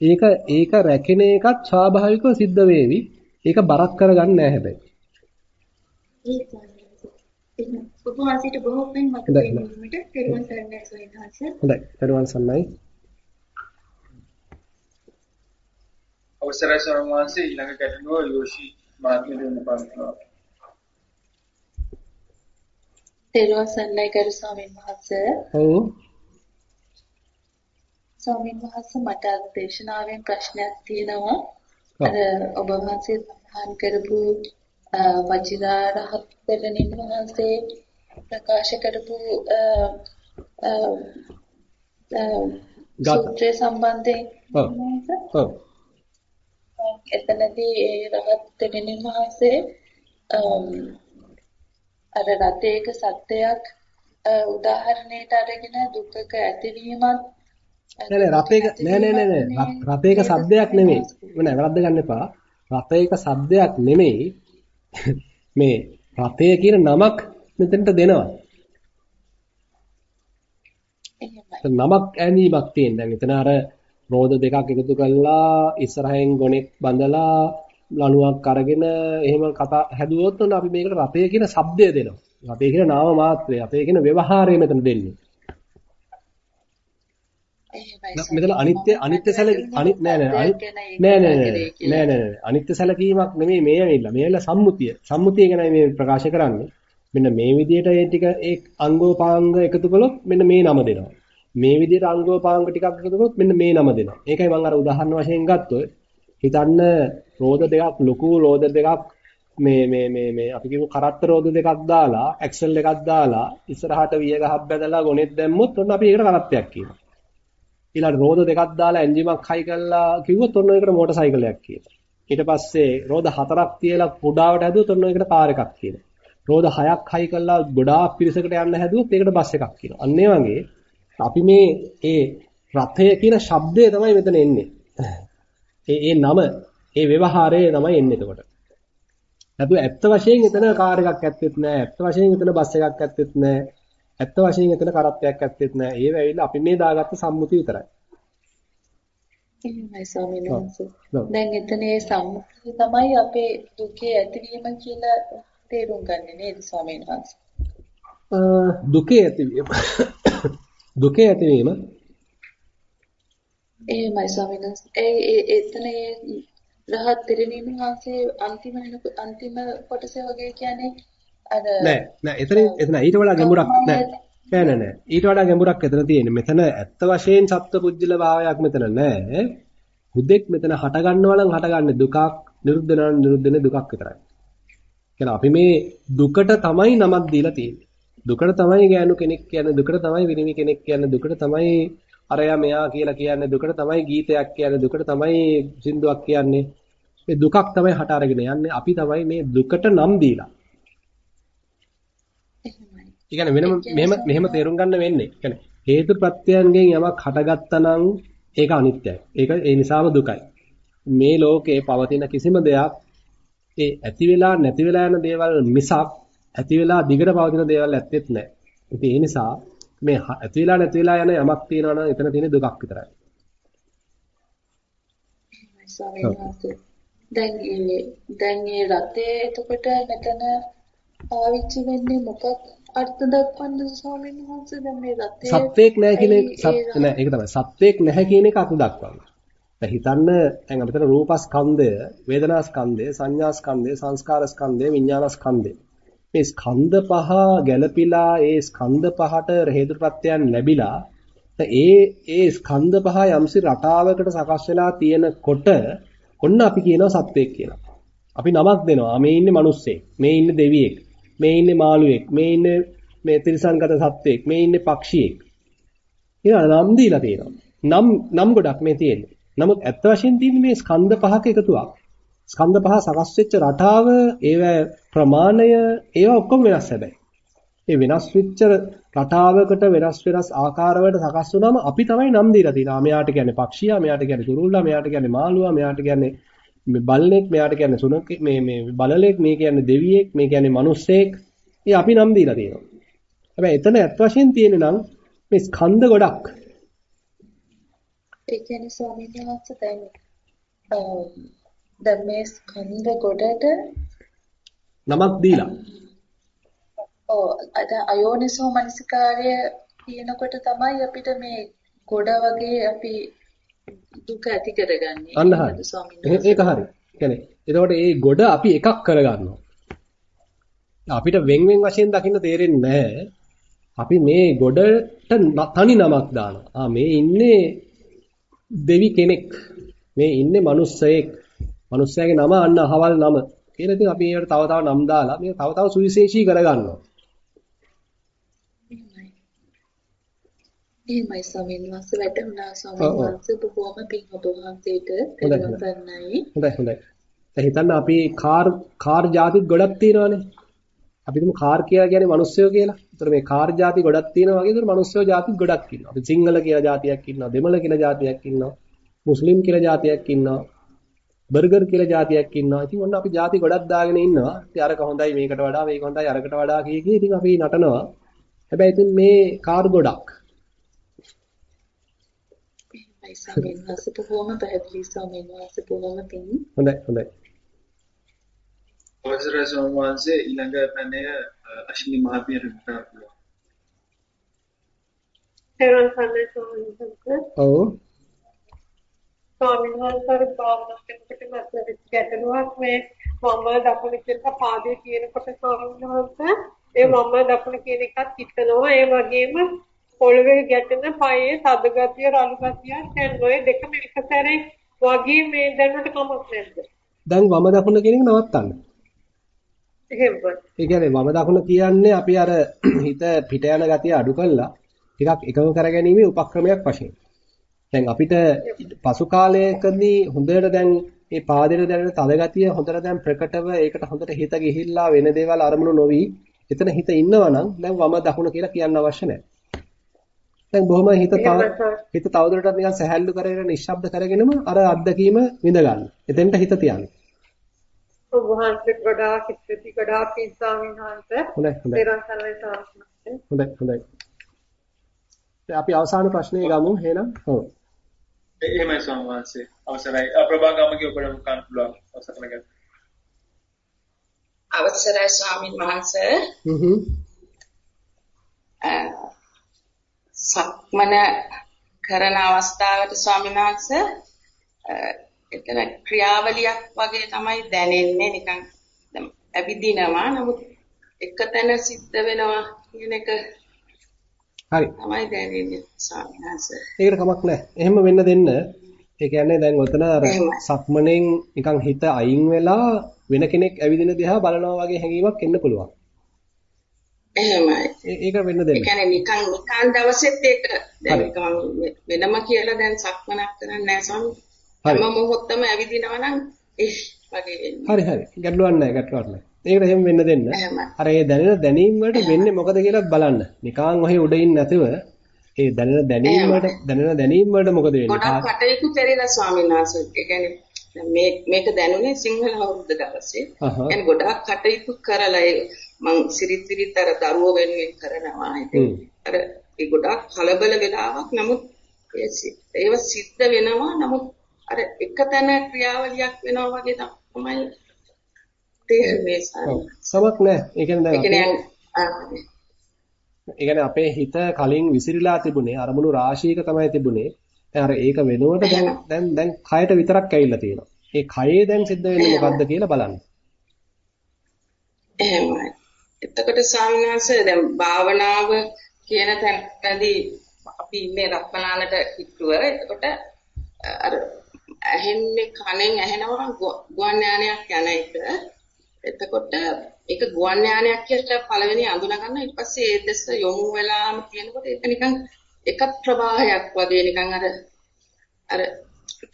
ඒක ඒක රැකෙන එකත් ස්වාභාවිකව සිද්ධ වේවි. ඒක බරක් කරගන්න නෑ හැබැයි. ඒක ඔබ වහන්සේට බොහෝ පින් මතක වෙනීමට පෙරවන් සරණයි සොයනහස. හොඳයි. පෙරවන් සරණයි. අවසරයි ස්වාමීන් වහන්සේ ඊළඟ ගැටලුව යෝෂි මහත්මිය දෙන්න පානවා. පෙරවන් සරණයි කරු ස්වාමීන් වහන්සේ. ඔව්. ස්වාමීන් වහන්සේ මට දේශනාවෙන් ප්‍රශ්නයක් තියෙනවා. අර ඔබ වහන්සේ සඳහන් කරපු වජිරාරහත් දෙරණින් වහන්සේ ප්‍රකාශ කරපු සූත්‍රය සම්බන්ධයෙන්. ඔව්. එතනදී ඒ රහත් දෙරණින් වහන්සේ අර රතේක සත්‍යයක් උදාහරණයට අරගෙන දුකක ඇතිවීමත් නෑ නෑ රතේක නෑ නෑ නෑ රතේක සද්දයක් නෙමෙයි. නෑ වැරද්ද ගන්න එපා. රතේක සද්දයක් නෙමෙයි. මේ රතය කියන නමක් මෙතනට දෙනවා. නමක් ඇඳීමක් තියෙන. දැන් එතන අර රෝද දෙකක් එකතු කරලා ඉස්සරහෙන් ගොනෙක් බඳලා ලණුවක් අරගෙන එහෙම කතා හැදුවොත් උන අපි මේකට රතය කියන શબ્දය දෙනවා. රතය කියන නාම මාත්‍රය, රතය කියන ව්‍යවහාරය මෙතන දෙන්නේ. මෙතන අනිත්‍ය අනිත්‍ය සැල අනිත් නෑ නෑ නෑ නෑ නෑ නෑ අනිත්‍ය සැලකීමක් නෙමෙයි මේ ඇවිල්ලා මේ ඇවිල්ලා සම්මුතිය සම්මුතිය ගැනයි මේ ප්‍රකාශ කරන්නේ මෙන්න මේ විදිහට ඒ ටික ඒ අංගෝපාංග එකතු කළොත් මෙන්න මේ නම දෙනවා මේ විදිහට අංගෝපාංග ටිකක් එකතු කළොත් මෙන්න මේ නම දෙනවා ඒකයි මම අර උදාහරණ වශයෙන් ගත්තොත් හිතන්න රෝද දෙකක් ලොකු රෝද දෙකක් මේ මේ මේ මේ අපි කියමු කරත්ත රෝද දෙකක් දාලා ඇක්සල් එකක් දාලා ඉස්සරහට විය ගහක් බැදලා ගොනෙත් දැම්මොත් ඔන්න අපි ඒකට කරත්තයක් කියනවා ඊළඟ රෝද දෙකක් දාලා එන්ජිමක් හයි කරලා කිව්වොත් ඔන්න ඒකට මෝටර් සයිකලයක් කියනවා. ඊට පස්සේ රෝද හතරක් තියලා කුඩාවට හැදුවොත් ඔන්න ඒකට කාර් එකක් කියනවා. රෝද හයක් හයි කරලා ගොඩාක් පිරිසකට යන්න හැදුවොත් ඒකට බස් එකක් කියනවා. අන්න ඒ වගේ අපි මේ ඒ රථය කියන શબ્දය තමයි මෙතන එන්නේ. ඒ ඒ නම ඒ ව්‍යවහාරය තමයි එන්නේ එතකොට. නැතු ඇත්ත වශයෙන් එතන කාර් එකක් ඇත්තෙත් නෑ. ඇත්ත වශයෙන් එතන බස් එකක් ඇත්තෙත් නෑ. ඇත්ත වශයෙන් එතන කරත්තයක් ඇත්තෙත් නෑ. ඒව ඇවිල්ලා අපි මේ දාගත්ත සම්මුතිය විතරයි. එහෙමයි ස්වාමීන් වහන්සේ. දැන් එතන ඒ සම්මුතිය තමයි අපේ දුකේ ඇතිවීම කියලා තේරුම් ගන්න නේද ස්වාමීන් වහන්සේ? දුකේ ඇතිවීම. දුකේ ඇතිවීම. එහෙමයි ස්වාමීන් වහන්සේ. ඒ එතන රහත් තෙරණින් වහන්සේ අන්තිම අන්තිම කොටස වගේ කියන්නේ නෑ නෑ එතන එතන ඊට වඩා ගැඹුරක් නෑ. නෑ නෑ නෑ. ඊට වඩා ගැඹුරක් එතන තියෙන්නේ. මෙතන ඇත්ත වශයෙන් සත්පුජ්‍යල භාවයක් මෙතන නෑ. හුදෙක් මෙතන හට ගන්නවා නම් හටගන්නේ දුකක් නිරුද්ධ වෙනවා නිරුද්ධ වෙන දුකක් විතරයි කියලා අපි මේ දුකට තමයි නමක් දීලා තියෙන්නේ දුකට තමයි ගෑනු කෙනෙක් කියන්නේ දුකට තමයි විනිමි කෙනෙක් කියන්නේ දුකට තමයි අරයා මෙයා කියලා කියන්නේ දුකට තමයි ගීතයක් කියන්නේ දුකට තමයි සින්දුවක් කියන්නේ මේ දුකක් තමයි හට අරගෙන යන්නේ අපි තමයි මේ දුකට නම් දීලා ඒ කියන්නේ වෙනම මෙහෙම මෙහෙම තේරුම් ගන්න වෙන්නේ. කියන්නේ හේතු ප්‍රත්‍යයන්ගෙන් යමක් හටගත්තා නම් ඒක අනිත්‍යයි. ඒක ඒ නිසාම දුකයි. මේ ලෝකේ පවතින කිසිම දෙයක් ඒ ඇති වෙලා නැති වෙලා යන දේවල් මිසක් ඇති වෙලා දිගට පවතින දේවල් ඇත්තෙත් නැහැ. ඉතින් ඒ නිසා මේ ඇති වෙලා නැති වෙලා යන යමක් තියෙනවා නම් එතන තියෙන දුකක් විතරයි. දැන් දැන් මේ රතේ එතකොට මෙතන පාවිච්චි වෙන්නේ මොකක් අර්ථ දක්වන්නද ස්වාමීන් වහන්සේ දැන් මේ රතේ සත්‍යයක් නැහැ කියන එක සත්‍ය නැහැ ඒක තමයි සත්‍යයක් නැහැ කියන එක අර්ථ දක්වන්න. දැන් හිතන්න දැන් අපිට රූපස්කන්ධය, වේදනාස්කන්ධය, සංඥාස්කන්ධය, සංස්කාරස්කන්ධය, විඥානස්කන්ධය. මේ ස්කන්ධ පහ ගැළපිලා ඒ ස්කන්ධ පහට හේතු ප්‍රත්‍යයන් ලැබිලා ඒ ඒ ස්කන්ධ පහ යම්සි රටාවකට සකස් වෙලා තියෙනකොට ඔන්න අපි කියනවා සත්‍යයක් කියලා. අපි නමක් දෙනවා. මේ ඉන්නේ මිනිස්සෙක්. මේ ඉන්නේ දෙවියෙක්. මේ ඉන්නේ මාළුවෙක්. මේ ඉන්නේ මේ තිරිසන්ගත සත්වෙක්. මේ ඉන්නේ පක්ෂියෙක්. ඊළඟ නම් දීලා තියෙනවා. නම් නම් ගොඩක් මේ තියෙන්නේ. නමුත් ඇත්ත වශයෙන් තියෙන්නේ මේ ස්කන්ධ පහක එකතුවක්. ස්කන්ධ පහ සකස් වෙච්ච රටාව, ඒව ප්‍රමාණය, ඒවා ඔක්කොම වෙනස් හැබැයි. ඒ වෙනස් වෙච්ච රටාවකට වෙනස් වෙනස් ආකාරවලට සකස් වුණාම අපි තමයි නම් දීලා තියෙනවා. මෙයාට කියන්නේ පක්ෂියා, මෙයාට කියන්නේ කුරුල්ලා, මෙයාට කියන්නේ මාළුවා, මෙයාට කියන්නේ මේ බල්ලෙක්, මෙයාට කියන්නේ සුනක මේ මේ බලලෙක්, මේ කියන්නේ දෙවියෙක්, මේ කියන්නේ මිනිස්සෙක්. ඒ අපි නම් දීලා තියෙනවා. හැබැයි එතන ඇත්ත වශයෙන් තියෙන්නේ නම් මේ ස්කන්ධ ගොඩක්. ඒ කියන්නේ ස්වාමීන් වහන්සේ දැන් දැන් මේ ස්කන්ධ ගොඩට නමක් දීලා. ඔව් අද අයෝනිසෝ මනසිකාර්ය කියනකොට තමයි අපිට මේ ගොඩ වගේ අපි දුක ඇති කරගන්නේ. අන්න හරි. ඒක හරි. කියන්නේ එතකොට මේ ගොඩ අපි එකක් කරගන්නවා. අපිට වෙන් වෙන් වශයෙන් දකින්න තේරෙන්නේ නැහැ. අපි මේ ගොඩට තනි නමක් දානවා. ආ මේ ඉන්නේ දෙවි කෙනෙක්. මේ ඉන්නේ මිනිස්සෙක්. මිනිස්සයාගේ නම අන්න අහවල් නම. කියලා ඉතින් අපි ඒකට තව තව නම් දාලා මේක තව තව සුවිශේෂී කරගන්නවා. එහෙමයි ස්වාමීන් වහන්සේ වැටුණා ස්වාමීන් වහන්සේ බොහොම පිං ඔබ වහන්සේට සරණයි. හොඳයි හොඳයි. දැන් හිතන්න අපි කාර් කාර් જાතිත් ගොඩක් තියෙනවානේ. අපි තුමු කාර් කියලා කියන්නේ මිනිස්සයෝ කියලා. ඒතර මේ කාර් ಜಾති ගොඩක් තියෙනවා වගේ. ඒතර මිනිස්සයෝ ಜಾතිත් ගොඩක් ඉන්නවා. අපි සිංහල කියලා ಜಾතියක් ඉන්නවා. දෙමළ කියලා ಜಾතියක් ඉන්නවා. මුස්ලිම් කියලා ಜಾතියක් ඉන්නවා. බර්ගර් කියලා જાතියක් ඉන්නවා. ඉතින් ඔන්න අපි જાති ගොඩක් දාගෙන ඉන්නවා. ඉතින් අරක හොඳයි මේකට වඩා මේක හොඳයි අරකට වඩා කිය කී ඉතින් අපි නටනවා. හැබැයි ඉතින් මේ කාර් ගොඩක්. ඒසමෙන් හසු කොහොම පැහැදිලි සමෙන් හසු කොහොම තින්. හොඳයි හොඳයි. ස්වාමීන් වහන්සේ ඊළඟ පැනය අශ්විනි මහත්මියට විතර පුළුවන්. ගන්න ස්වාමීන් වහන්සේ. ඔව්. ස්වාමීන් වහන්සේ කරනකොට මට ගැටලුවක් මේ මම දකුණ කියන පාදයේ කියනකොට ස්වාමීන් වහන්සේ ඒ මම දකුණ කියන එකත් හිතනවා ඒ වගේම පොළවේ ගැටෙන පයේ තද ගතිය රළු ගතිය දැන් දෙකම එක සැරේ වගේ මේ දැනුට කමක් නැද්ද දැන් වම දකුණ කියන එක නවත්තන්න එහෙමයි ඒ කියන්නේ වම දකුණ කියන්නේ අපි අර හිත පිට යන ගතිය අඩු කළා ටිකක් එකම කරගැනීමේ උපක්‍රමයක් වශයෙන් දැන් අපිට පසු කාලයකදී හොඳට දැන් මේ පාදයට දැනෙන තද ගතිය හොඳට දැන් ප්‍රකටව ඒකට හොඳට හිත ගිහිල්ලා වෙන දේවල් අරමුණු නොවි එතන හිත ඉන්නවා නම් දැන් වම දකුණ කියලා කියන්න අවශ්‍ය නැහැ. දැන් බොහොම හිත තව හිත තවදුරටත් නිකන් සැහැල්ලු කරගෙන නිශ්ශබ්ද කරගෙනම අර අත්දැකීම විඳ ගන්න. එතෙන්ට හිත තියන්න. ඔබ වහන්සේ ගොඩාක් ස්තුති ගොඩාක් පින්සාමින් වහන්සේ. හොඳයි හොඳයි. හොඳයි. අපි අවසාන ප්‍රශ්නේ ගමු එහෙනම්. ඔව්. එහෙමයි ස්වාමීන්. අවසරයි. ප්‍රභාගමගේ ඔබට කන්න පුළුවන් අවසර කරගන්න. අවසරයි ස්වාමීන් වහන්සේ. හ්ම් සක්මන කරන අවස්ථාවට ස්වාමීන් වහන්සේ එතන ක්‍රියාවලියක් වගේ තමයි දැනෙන්නේ නිකන් ඇවිදිනවා නමුත් එකතැන සිද්ධ වෙනවා කියන එක හරි. තමයි දැනෙන්නේ ස්වාමීන් වහන්සේ. ඒකට කමක් නැහැ. එහෙම වෙන්න දෙන්න. ඒ කියන්නේ දැන් ඔතන අර සක්මණෙන් නිකන් හිත අයින් වෙලා වෙන කෙනෙක් ඇවිදින දිහා බලනවා වගේ හැඟීමක් එන්න පුළුවන්. එහෙමයි. ඒක වෙන්න දෙන්න. ඒ කියන්නේ නිකන් නිකන් දවසෙත් ඒක දැන් වෙනම කියලා දැන් සක්මනක් කරන්නේ නැහැ. හැම මොහොතම ඇවිදිනවා නම් ඒ වගේ වෙන්නේ. හරි හරි. ගැටලුවක් නැහැ ගැටලුවක් නැහැ. ඒකට එහෙම වෙන්න දෙන්න. අර ඒ දැනෙන දැනීම් වලට වෙන්නේ මොකද කියලා බලන්න. නිකන් ඔහේ උඩ ඉන්නේ නැතුව ඒ දැනෙන දැනීම් වලට දැනෙන දැනීම් වලට මොකද වෙන්නේ? ගොඩක් කටයුතු කරේලා ස්වාමීන් වහන්සේ. ඒ කියන්නේ මේ මේක දැනුනේ සිංහල අවුරුද්ද දවසේ. يعني ගොඩක් කටයුතු කරලා මං සිරිත් විරිත් අර දරුවෝ වෙනුවෙන් කරනවා. ඉතින් අර ඒ ගොඩක් කලබල වෙලාවක් නමුත් ඒව සිද්ධ වෙනවා. නමුත් අර එකතැන ක්‍රියාවලියක් වෙනවා වගේ තමයි තේරුනේ සමක් නෑ. ඒ කියන්නේ දැන් ඒ කියන්නේ අපේ හිත කලින් විසිරීලා තිබුණේ අරමුණු රාශියක තමයි තිබුණේ. දැන් අර ඒක වෙනුවට දැන් දැන් දැන් කයට විතරක් ඇවිල්ලා තියෙනවා. ඒ කයේ දැන් සිද්ධ වෙන්නේ මොකද්ද කියලා බලන්න. එහෙමයි. එතකොට ස්වාමීන් දැන් භාවනාව කියන තැනදී අපි ඉන්නේ රත්නාලට කිට්ටුව. එතකොට අර ඇහෙන්නේ කනෙන් ඇහෙනවා ගුවන් යානයක් යන එක. එතකොට ඒක ගුවන් යානයක් කියලා පළවෙනි අඳුන ගන්න. ඊට පස්සේ ඒ දෙස යොමු වෙලාම තියෙනකොට ඒක නිකන් එක ප්‍රවාහයක් වගේ නිකන් අර අර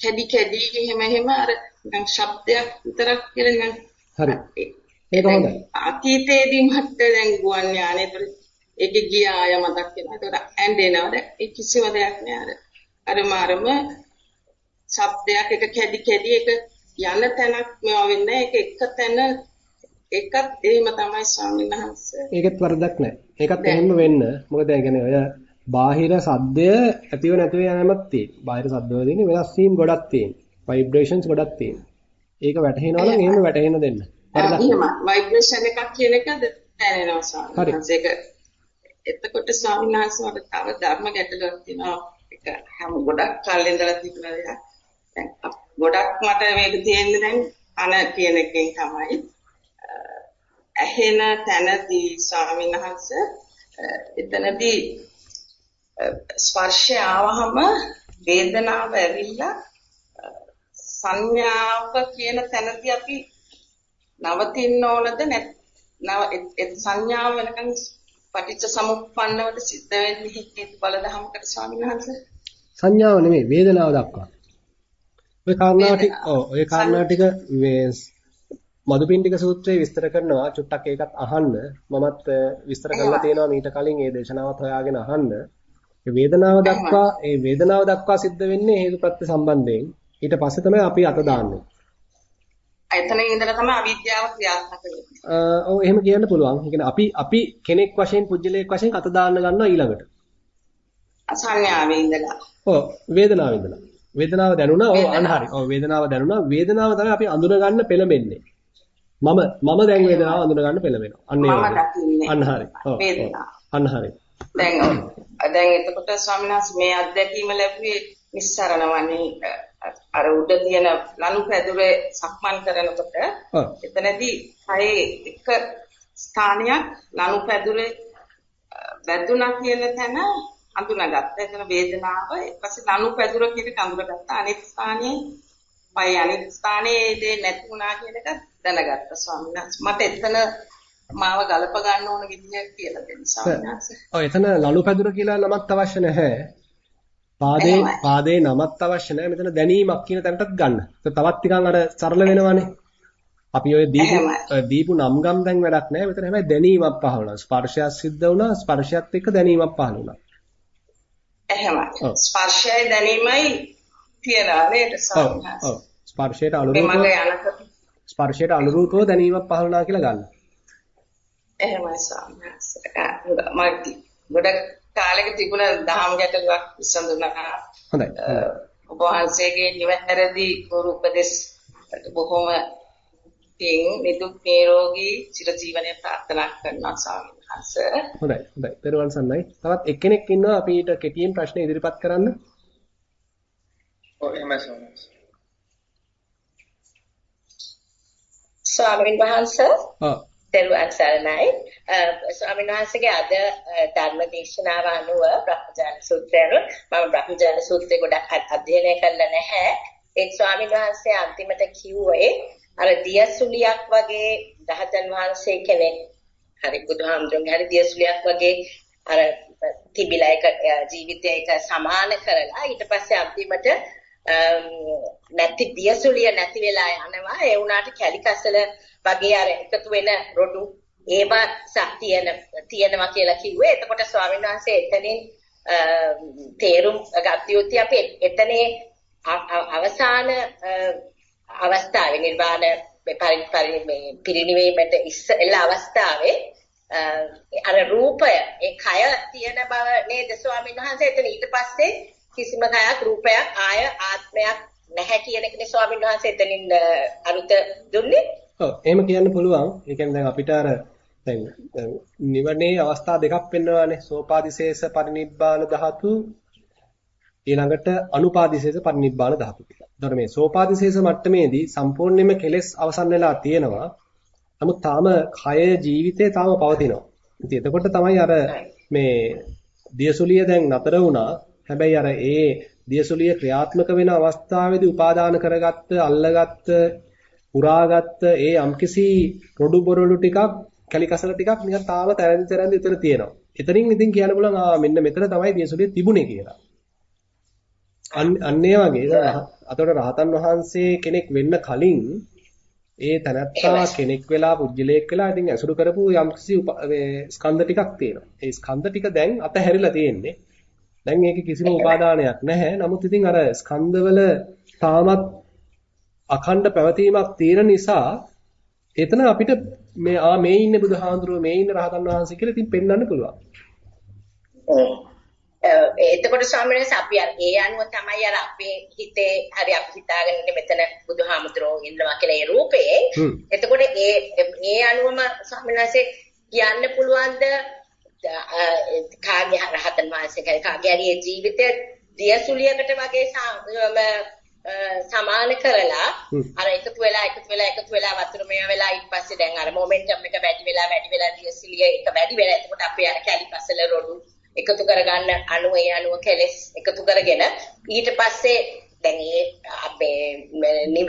කැඩි කැඩි එහෙම එහෙම අර නිකන් ශබ්දයක් විතරක් කියලා නිකන් හරි. ඒක හොඳයි. අතීතයේදී මට දැන් ගුවන් යානේ ඒක ගියාය මතක් වෙනවා. ඒකට ඇඬෙනවා. දැන් ඒ කිසිම දෙයක් නෑ අර. අර මාරම ශබ්දයක් එක කැඩි කැඩි එක යන තැනක් මේවා වෙන්නේ ඒක එක තැන එකත් එහෙම තමයි ස්වාමීන් වහන්සේ. ඒකත් වරදක් නෑ. ඒකත් එහෙම වෙන්න. මොකද ඒ කියන්නේ ඔය බාහිර සද්දය ඇතිව නැතිව යනමත් තියෙන. බාහිර සද්දවල තියෙන වෙනස් වීම් ගොඩක් තියෙන. ভাইබ්‍රේෂන්ස් ගොඩක් තියෙන. ඒක වැටහෙනවා නම් එහෙම වැටහෙන දෙන්න. හරිද? ভাইබ්‍රේෂන් එකක් කියන එක දැනෙනවා ස්වාමීන් වහන්සේ. ඒක එතකොට ස්වාමීන් වහන්සේ මට තව ධර්ම ගැටලුවක් තියෙනවා. ඒක හැම ගොඩක් කල් ඉඳලා තිබුණා දෙයක්. දැන් ගොඩක් මට මේක තියෙන්නේ දැන් අන කියන එකෙන් තමයි. ඇහෙන තැනදී ස්වාමීන් වහන්සේ එතනදී ස්පර්ශය ආවහම වේදනාව ඇවිල්ලා සංඥාව කියන තැනදී අපි නවතින්න ඕනද නැත්නම් සංඥාව වෙනකන් පටිච්ච සමුප්පන්නවට සිද්ධ වෙන්නේ හේතු බල දහමකට ස්වාමීන් වහන්සේ සංඥාව නෙමෙයි වේදනාව දක්වා ඔය කාරණා ටික ඔව් ඔය කාරණා ටික මේ මදුපිණ්ඩික සූත්‍රයේ විස්තර කරනවා චුට්ටක් ඒකත් අහන්න. මමත් විස්තර කරලා තියෙනවා මීට කලින් ඒ දේශනාවත් හොයාගෙන අහන්න. වේදනාව දක්වා ඒ වේදනාව දක්වා සිද්ධ වෙන්නේ හේතුප්‍රත්‍ය සම්බන්ධයෙන්. ඊට පස්සේ තමයි අපි අත දාන්නේ. එතන ඉඳලා තමයි අවිද්‍යාව ක්‍රියාත්මක වෙන්නේ. ඔව් එහෙම කියන්න පුළුවන්. ඒ කියන්නේ අපි අපි කෙනෙක් වශයෙන් පුජ්‍යලයක් වශයෙන් අත දාන්න ගන්නවා ඊළඟට. සංඥාවේ ඉඳලා. ඔව් වේදනාවේ ඉඳලා වේදනාව දැනුණා ඔව් අන්න හරි ඔව් වේදනාව දැනුණා වේදනාව තමයි අපි අඳුන ගන්න පෙළඹෙන්නේ මම මම දැන් වේදනාව අඳුන ගන්න පෙළඹෙනවා. අන්න ඒ වගේ. අන්න හරි. ඔව්. අන්න හරි. දැන් දැන් එතකොට ස්වාමීන් වහන්සේ මේ අත්දැකීම ලැබුවේ නිස්සරණවන්නේ අර උඩ තියෙන ලනු පැදුරේ සක්මන් කරනකොට එතනදී හයේ එක ස්ථානයක් ලනු පැදුරේ වැදුනා කියන තැන අඳුනගත්තා. එතන වේදනාව ඊපස්සේ ලනු පැදුර කියන එක අඳුනගත්තා. අනිත් ස්ථානයේ පයි අනිත් ස්ථානයේ දේ නැති වුණා කියන එක දැනගත්තා ස්වාමීන් වහන්සේ. මට එතන මාව ගලප ගන්න ඕන විදිය කියලා දෙන්න ස්වාමීන් වහන්සේ. ඔව් එතන ලලු පැදුර කියලා නමක් අවශ්‍ය නැහැ. පාදේ පාදේ නමක් අවශ්‍ය නැහැ. මෙතන දැනීමක් කියන තැනටත් ගන්න. ඒක තවත් ටිකක් අර සරල වෙනවනේ. අපි ඔය දීපු දීපු නම් ගම් දැන් වැඩක් නැහැ. මෙතන හැබැයි දැනීමක් පහළ වුණා. ස්පර්ශයක් සිද්ධ වුණා. ස්පර්ශයත් එක්ක දැනීමක් පහළ වුණා. එහෙමයි. ස්පර්ශයයි දැනීමයි තියනවා නේද ස්වාමීන් වහන්සේ. ඔව්. ස්පර්ශයට අනුරූපව ස්පර්ශයට අනුරූපව දැනීමක් පහළ වුණා කියලා ගන්න. එහෙමයි ස්වාමීන් වහන්සේ. ගොඩක් කාලෙක තිබුණ දහම් ගැටලුවක් විසඳුණා. හොඳයි. ඔබ වහන්සේගේ නිවැරදි ගුරු උපදෙස් බොහොම පිං නිදුක් නිරෝගී චිරජීවනයේ ප්‍රාර්ථනා කරනවා ස්වාමීන් වහන්සේ. හොඳයි. හොඳයි. පෙරවන් සන්නයි. තවත් එක්කෙනෙක් ඉන්නවා අපිට කෙටියෙන් ප්‍රශ්න ඉදිරිපත් කරන්න. ඔව් එහෙමයි ස්වාමීන් වහන්සේ. ස්වාමීන් වහන්සේ ඔව් දරුවන් සරණයි ස්වාමීන් වහන්සේගේ අද ධර්ම දේශනාව අනුව බ්‍රහ්මජාන සූත්‍රය මම බ්‍රහ්මජාන සූත්‍රය ගොඩක් අධ්‍යයනය කළා නැහැ ඒ ස්වාමීන් වහන්සේ අන්තිමට කිව්වේ අර දියසුලියක් වගේ රහතන් වහන්සේ කෙනෙක් හරි බුදුහාමුදුරන්ගේ හරි දියසුලියක් වගේ අර තිබිලා එක ජීවිතයක සමාන කරලා ඊට පස්සේ අන්තිමට නැති දියසුලිය නැති වෙලා යනවා. ඒ වුණාට කැලිකසල වගේ අර එකතු වෙන රොඩු ඒව තියෙන තියෙනවා කියලා කිව්වේ. එතකොට ස්වාමීන් වහන්සේ එතනින් තේරුම් ගත්ත අපි එතනේ අවසාන අවස්ථාවේ නිර්වාණ පිරිනිවීමට ඉස්සෙල්ලා අවස්ථාවේ අර රූපය ඒ කය තියෙන බව නේද ස්වාමීන් වහන්සේ එතන ඊට පස්සේ කිසිම කයක් රූපයක් ආය ආත්මයක් නැහැ කියන එකනේ ස්වාමීන් වහන්සේ එතනින් අරුත දුන්නේ. ඔව් එහෙම කියන්න පුළුවන්. ඒ කියන්නේ දැන් අපිට අර දැන් නිවනේ අවස්ථා දෙකක් වෙන්නවානේ. සෝපාදිශේෂ පරිනිබ්බාන ධාතු ඊළඟට අනුපාදිශේෂ පරිනිබ්බාන ධාතු කියලා. එතකොට මේ සෝපාදිශේෂ මට්ටමේදී සම්පූර්ණයෙන්ම කෙලෙස් අවසන් වෙලා තියෙනවා. නමුත් තාම කය ජීවිතේ තාම පවතිනවා. ඉතින් එතකොට තමයි අර මේ දියසුලිය දැන් නතර වුණා. හැබැයි අර ඒ දියසුලිය ක්‍රියාත්මක වෙන අවස්ථාවේදී උපාදාන කරගත්ත, අල්ලගත්ත, පුරාගත්ත ඒ යම්කිසි රොඩු බොරළු ටිකක්, කැලිකසල ටිකක් නිකන් තාම තරඳි තරඳි උතන තියෙනවා. එතනින් ඉතින් කියන්න පුළුවන් ආ මෙන්න මෙතන තමයි දියසුලිය තිබුණේ කියලා. අන්න ඒ වගේ අතකොට රහතන් වහන්සේ කෙනෙක් වෙන්න කලින් ඒ තනත්තා කෙනෙක් වෙලා පුජ්‍යලයක් වෙලා ඉතින් ඇසුරු කරපු යම්කිසි ස්කන්ධ ටිකක් තියෙනවා. ඒ ස්කන්ධ ටික දැන් අතහැරිලා තියෙන්නේ. දැන් ඒකේ කිසිම උපාදානයක් නැහැ. නමුත් ඉතින් අර ස්කන්ධවල තාමත් අඛණ්ඩ පැවතීමක් තියෙන නිසා එතන අපිට මේ ආ මේ ඉන්නේ බුදුහාඳුරුව මේ ඉන්නේ රහතන් වහන්සේ කියලා ඉතින් පෙන්වන්න පුළුවන්. එතකොට ස්වාමීන් වහන්සේ අපි අර ඒ අනුව තමයි අර අපේ හිතේ හරි අපි හිතාගෙන ඉන්නේ මෙතන බුදුහාමුදුරෝ ඉන්නවා කියලා ඒ රූපේ. එතකොට ඒ ඒ අනුවම ස්වාමීන් වහන්සේ කියන්න පුළුවන්ද? කාගේ රහතන් වහන්සේ කාගේ හරි ජීවිතය දියසුලියකට වගේ සමාන කරලා අර එකතු වෙලා එකතු වෙලා එකතු වෙලා වතුර මේව වෙලා ඊට පස්සේ දැන් අර මොමන්ටම් එක වැඩි වෙලා වැඩි වෙලා දියසුලිය එක වැඩි වෙලා එතකොට අපි අර කැලිපසල රොඩු එකතු කරගන්න අණු ඒ අණුව කෙලස් එකතු කරගෙන ඊට පස්සේ දැන් මේ අපේ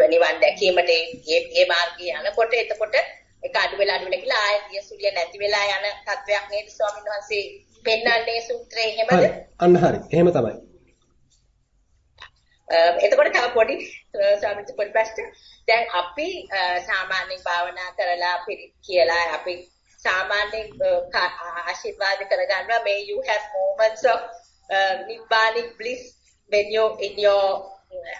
නිවන් දැකීමට මේ මේ මාර්ගය යනකොට එතකොට ඒක අඩු වෙලා අඩු වෙලා කියලා ආයෙ දියසුලිය නැති වෙලා යන තත්වයක් නේද ස්වාමීන් වහන්සේ පෙන්වන්නේ සූත්‍රයේ එහෙමද? අන්න හරි. එහෙම තමයි. එතකොට තව පොඩි ස්වාමීන් පොඩි ප්‍රශ්න. දැන් අපි සාමාන්‍යයෙන් භාවනා කරලා පිළිත් කියලා අපි සාමාන්‍යයෙන් ආශිර්වාද කරගන්නවා. May you have moments of uh, nibbanic bliss when you're in your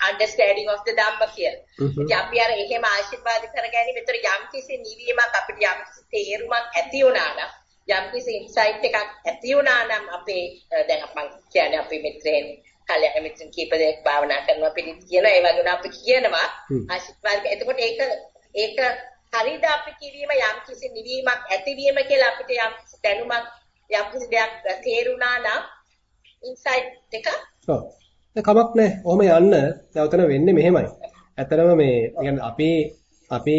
understanding of the Dhamma කියලා. ඉතින් අපි අර එහෙම ආශිර්වාද කරගැනීම විතර යම් කිසි නිවීමක් අපිට යම් කිසි තේරුමක් ඇති වුණා නම් යම් කිසි ඉන්සයිට් එකක් ඇති වුණා නම් අපේ දැන් අපන් කියන්නේ අපි මිත්‍රයන් කල්යනා මිත්‍රන් කීප දෙනෙක් භාවනා කරනවා පිළිත් කියනවා ඒ වගේ අපි කියනවා. ආශිර්වාද. එතකොට ඒක ඒක හරිද අපි කිරීම යම් කිසි නිවීමක් ඇතිවීම කියලා අපිට යම් කිසි දැනුමක් යම් කිසි දෙයක් තේරුණා නම් ඉන්සයිට් එක ඔව් කමක් නැහැ. ඔහොම යන්න. නැවතන වෙන්නේ මෙහෙමයි. ඇත්තරම මේ කියන්නේ අපි අපි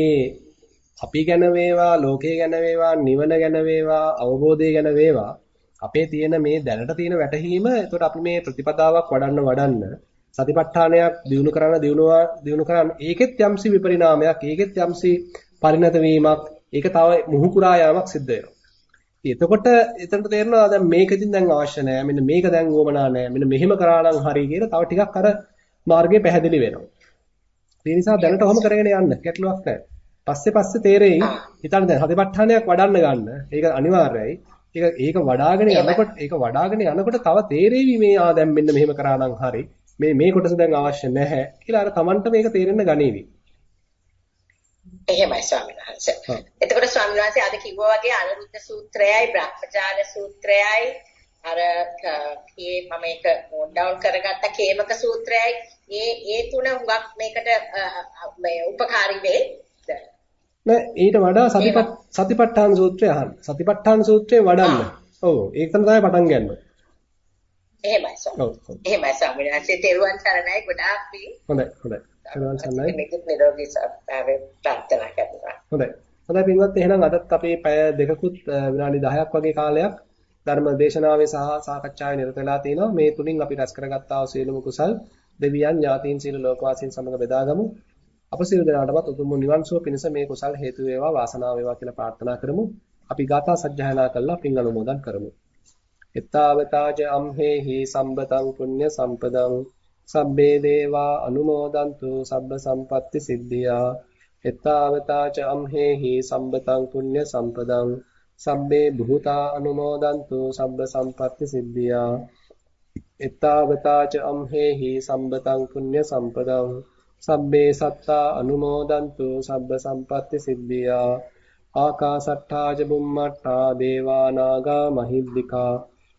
අපි ගැන වේවා, ලෝකය ගැන වේවා, නිවන ගැන වේවා, අවබෝධය ගැන වේවා අපේ තියෙන මේ දැනට තියෙන වැටහීම එතකොට අපි මේ ප්‍රතිපදාවක් වඩන්න වඩන්න සතිපට්ඨානයක් දිනු කරන දිනුවා දිනු කරන ඒකෙත් යම්සි විපරිණාමයක් ඒකෙත් යම්සි පරිණත වීමක් ඒක තව මුහුකුරා යාමක් සිද්ධ වෙනවා. එතකොට එතනට තේරෙනවා දැන් මේකකින් දැන් අවශ්‍ය නැහැ. මෙන්න මේක දැන් උවමනා නැහැ. මෙන්න මෙහෙම කරා නම් හරි කියලා තව ටිකක් අර මාර්ගය පැහැදිලි වෙනවා. ඒ නිසා දැනට ඔහොම කරගෙන යන්න ගැටලුවක් නැහැ. පස්සේ පස්සේ තේරෙයි හිතන්න දැන් හදිපට්ඨානයක් වඩන්න ගන්න. ඒක අනිවාර්යයි. ඒක ඒක වඩාගෙන යනකොට ඒක වඩාගෙන යනකොට තව තේරෙවි මේ ආ දැන් මෙන්න මෙහෙම කරා නම් හරි. මේ මේ කොටස දැන් අවශ්‍ය නැහැ කියලා අර Tamanට මේක තේරෙන්න ගනීවි. එහෙමයි ස්වාමීන් වහන්සේ. එතකොට ස්වාමීන් වහන්සේ අද කිව්වා වගේ අනුරුද්ධ සූත්‍රයයි බ්‍රහ්මජාල සූත්‍රයයි අර මේ මම ඒක නෝට් ඩවුන් කරගත්ත කේමක සූත්‍රයයි ඒ ඒ තුන හුඟක් මේකට මේ උපකාරී වෙයි. නෑ ඊට වඩා සතිපත් සතිපට්ඨාන සූත්‍රය අහන්න. සතිපට්ඨාන සූත්‍රය වඩන්න. ඔව් ඒක තමයි පටන් ගන්න. එහෙමයි ස්වාමී. එහෙමයි ස්වාමීන් වහන්සේ තෙරුවන් සරණයි ගොඩාක් පිං. හොඳයි හොඳයි. තෙරුවන් සරණයි. මේක නිරෝගී සත්‍යාවේ ප්‍රාර්ථනා කරනවා. හොඳයි. හොඳයි පින්වත් එහෙනම් අදත් අපේ පැය දෙකකුත් විනාඩි 10ක් වගේ කාලයක් ධර්ම දේශනාවේ සහ සාකච්ඡාවේ නිරත වෙලා තිනවා. මේ තුලින් අපි රැස් කරගත්තා වූ සියලුම කුසල් දෙවියන් ඥාතීන් සියලු ලෝකවාසීන් සමග බෙදාගමු. අප සියලු දෙනාටමත් උතුම් නිවන් සුව පිණිස මේ කුසල් හේතු වේවා වාසනාව වේවා කියලා ප්‍රාර්ථනා කරමු. අපි ගාථා සජ්ජායනා කළා පින් අනුමෝදන් කරමු. එත්තාවතාජ අම්හෙහි සම්බතං පුඤ්ඤ සම්පදං සබ්බේ දේවා අනුමෝදන්තු සබ්බ සම්පatti සිද්ධියා එත්තාවතාච අම්හෙහි සම්බතං පුඤ්ඤ සම්පදං. සබ්බේ බුතා අනුමෝදන්තු සබ්බ සම්පatti සිද්ධියා එත්තාවතාච අම්හෙහි සම්බතං පුඤ්ඤ සම්පදං. සබ්බේ සත්තා අනුමෝදන්තු සබ්බ සම්පatti සිද්ධියා. ආකාසට්ඨා ච බුම්මට්ඨා දේවා නාග මහිද්దికා.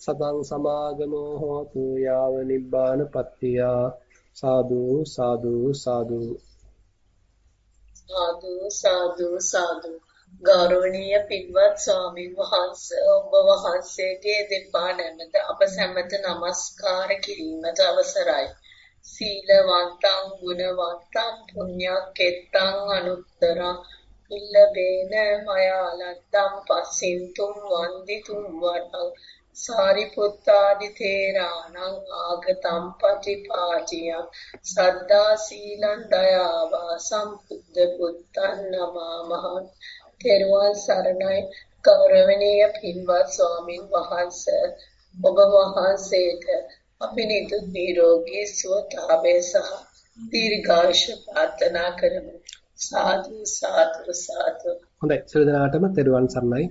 සතං සමාගමෝ හෝතු යාව නිබ්බාන පත්තියා සාදු සාදු සාදු. සාදු සාදු සාදු. ගෞරවනීය පින්වත් ස්වාමින් වහන්සේ ඔබ වහන්සේගේ දෙපා නැමෙත අප සැමට নমස්කාර කිරීමට අවසරයි. සීලවන්තං ගුණවන්තං පුඤ්ඤක්කෙත්තං අනුත්තරං ඉල්ලබේන මයාලත්තම් පස්සින්තුම් වන්දිතුම් වටං සාරිපුත්තාදි තේරාණං ආගතම් පටිපාටිය සද්දා සීලං දයාවා සම්බුද්ධ පුත්තං නමාමහ තෙරුවන් සරණයි. ගෞරවනීය පින්වත් ස්වාමින් වහන්සේ ඔබ වහන්සේට අපි නිදුක් නිරෝගී සුවතාවය සහ දීර්ඝායුෂ ප්‍රාර්ථනා කරමු. සාදු සාදු සාදු. හොඳයි. සියලු දෙනාටම තෙරුවන් සරණයි.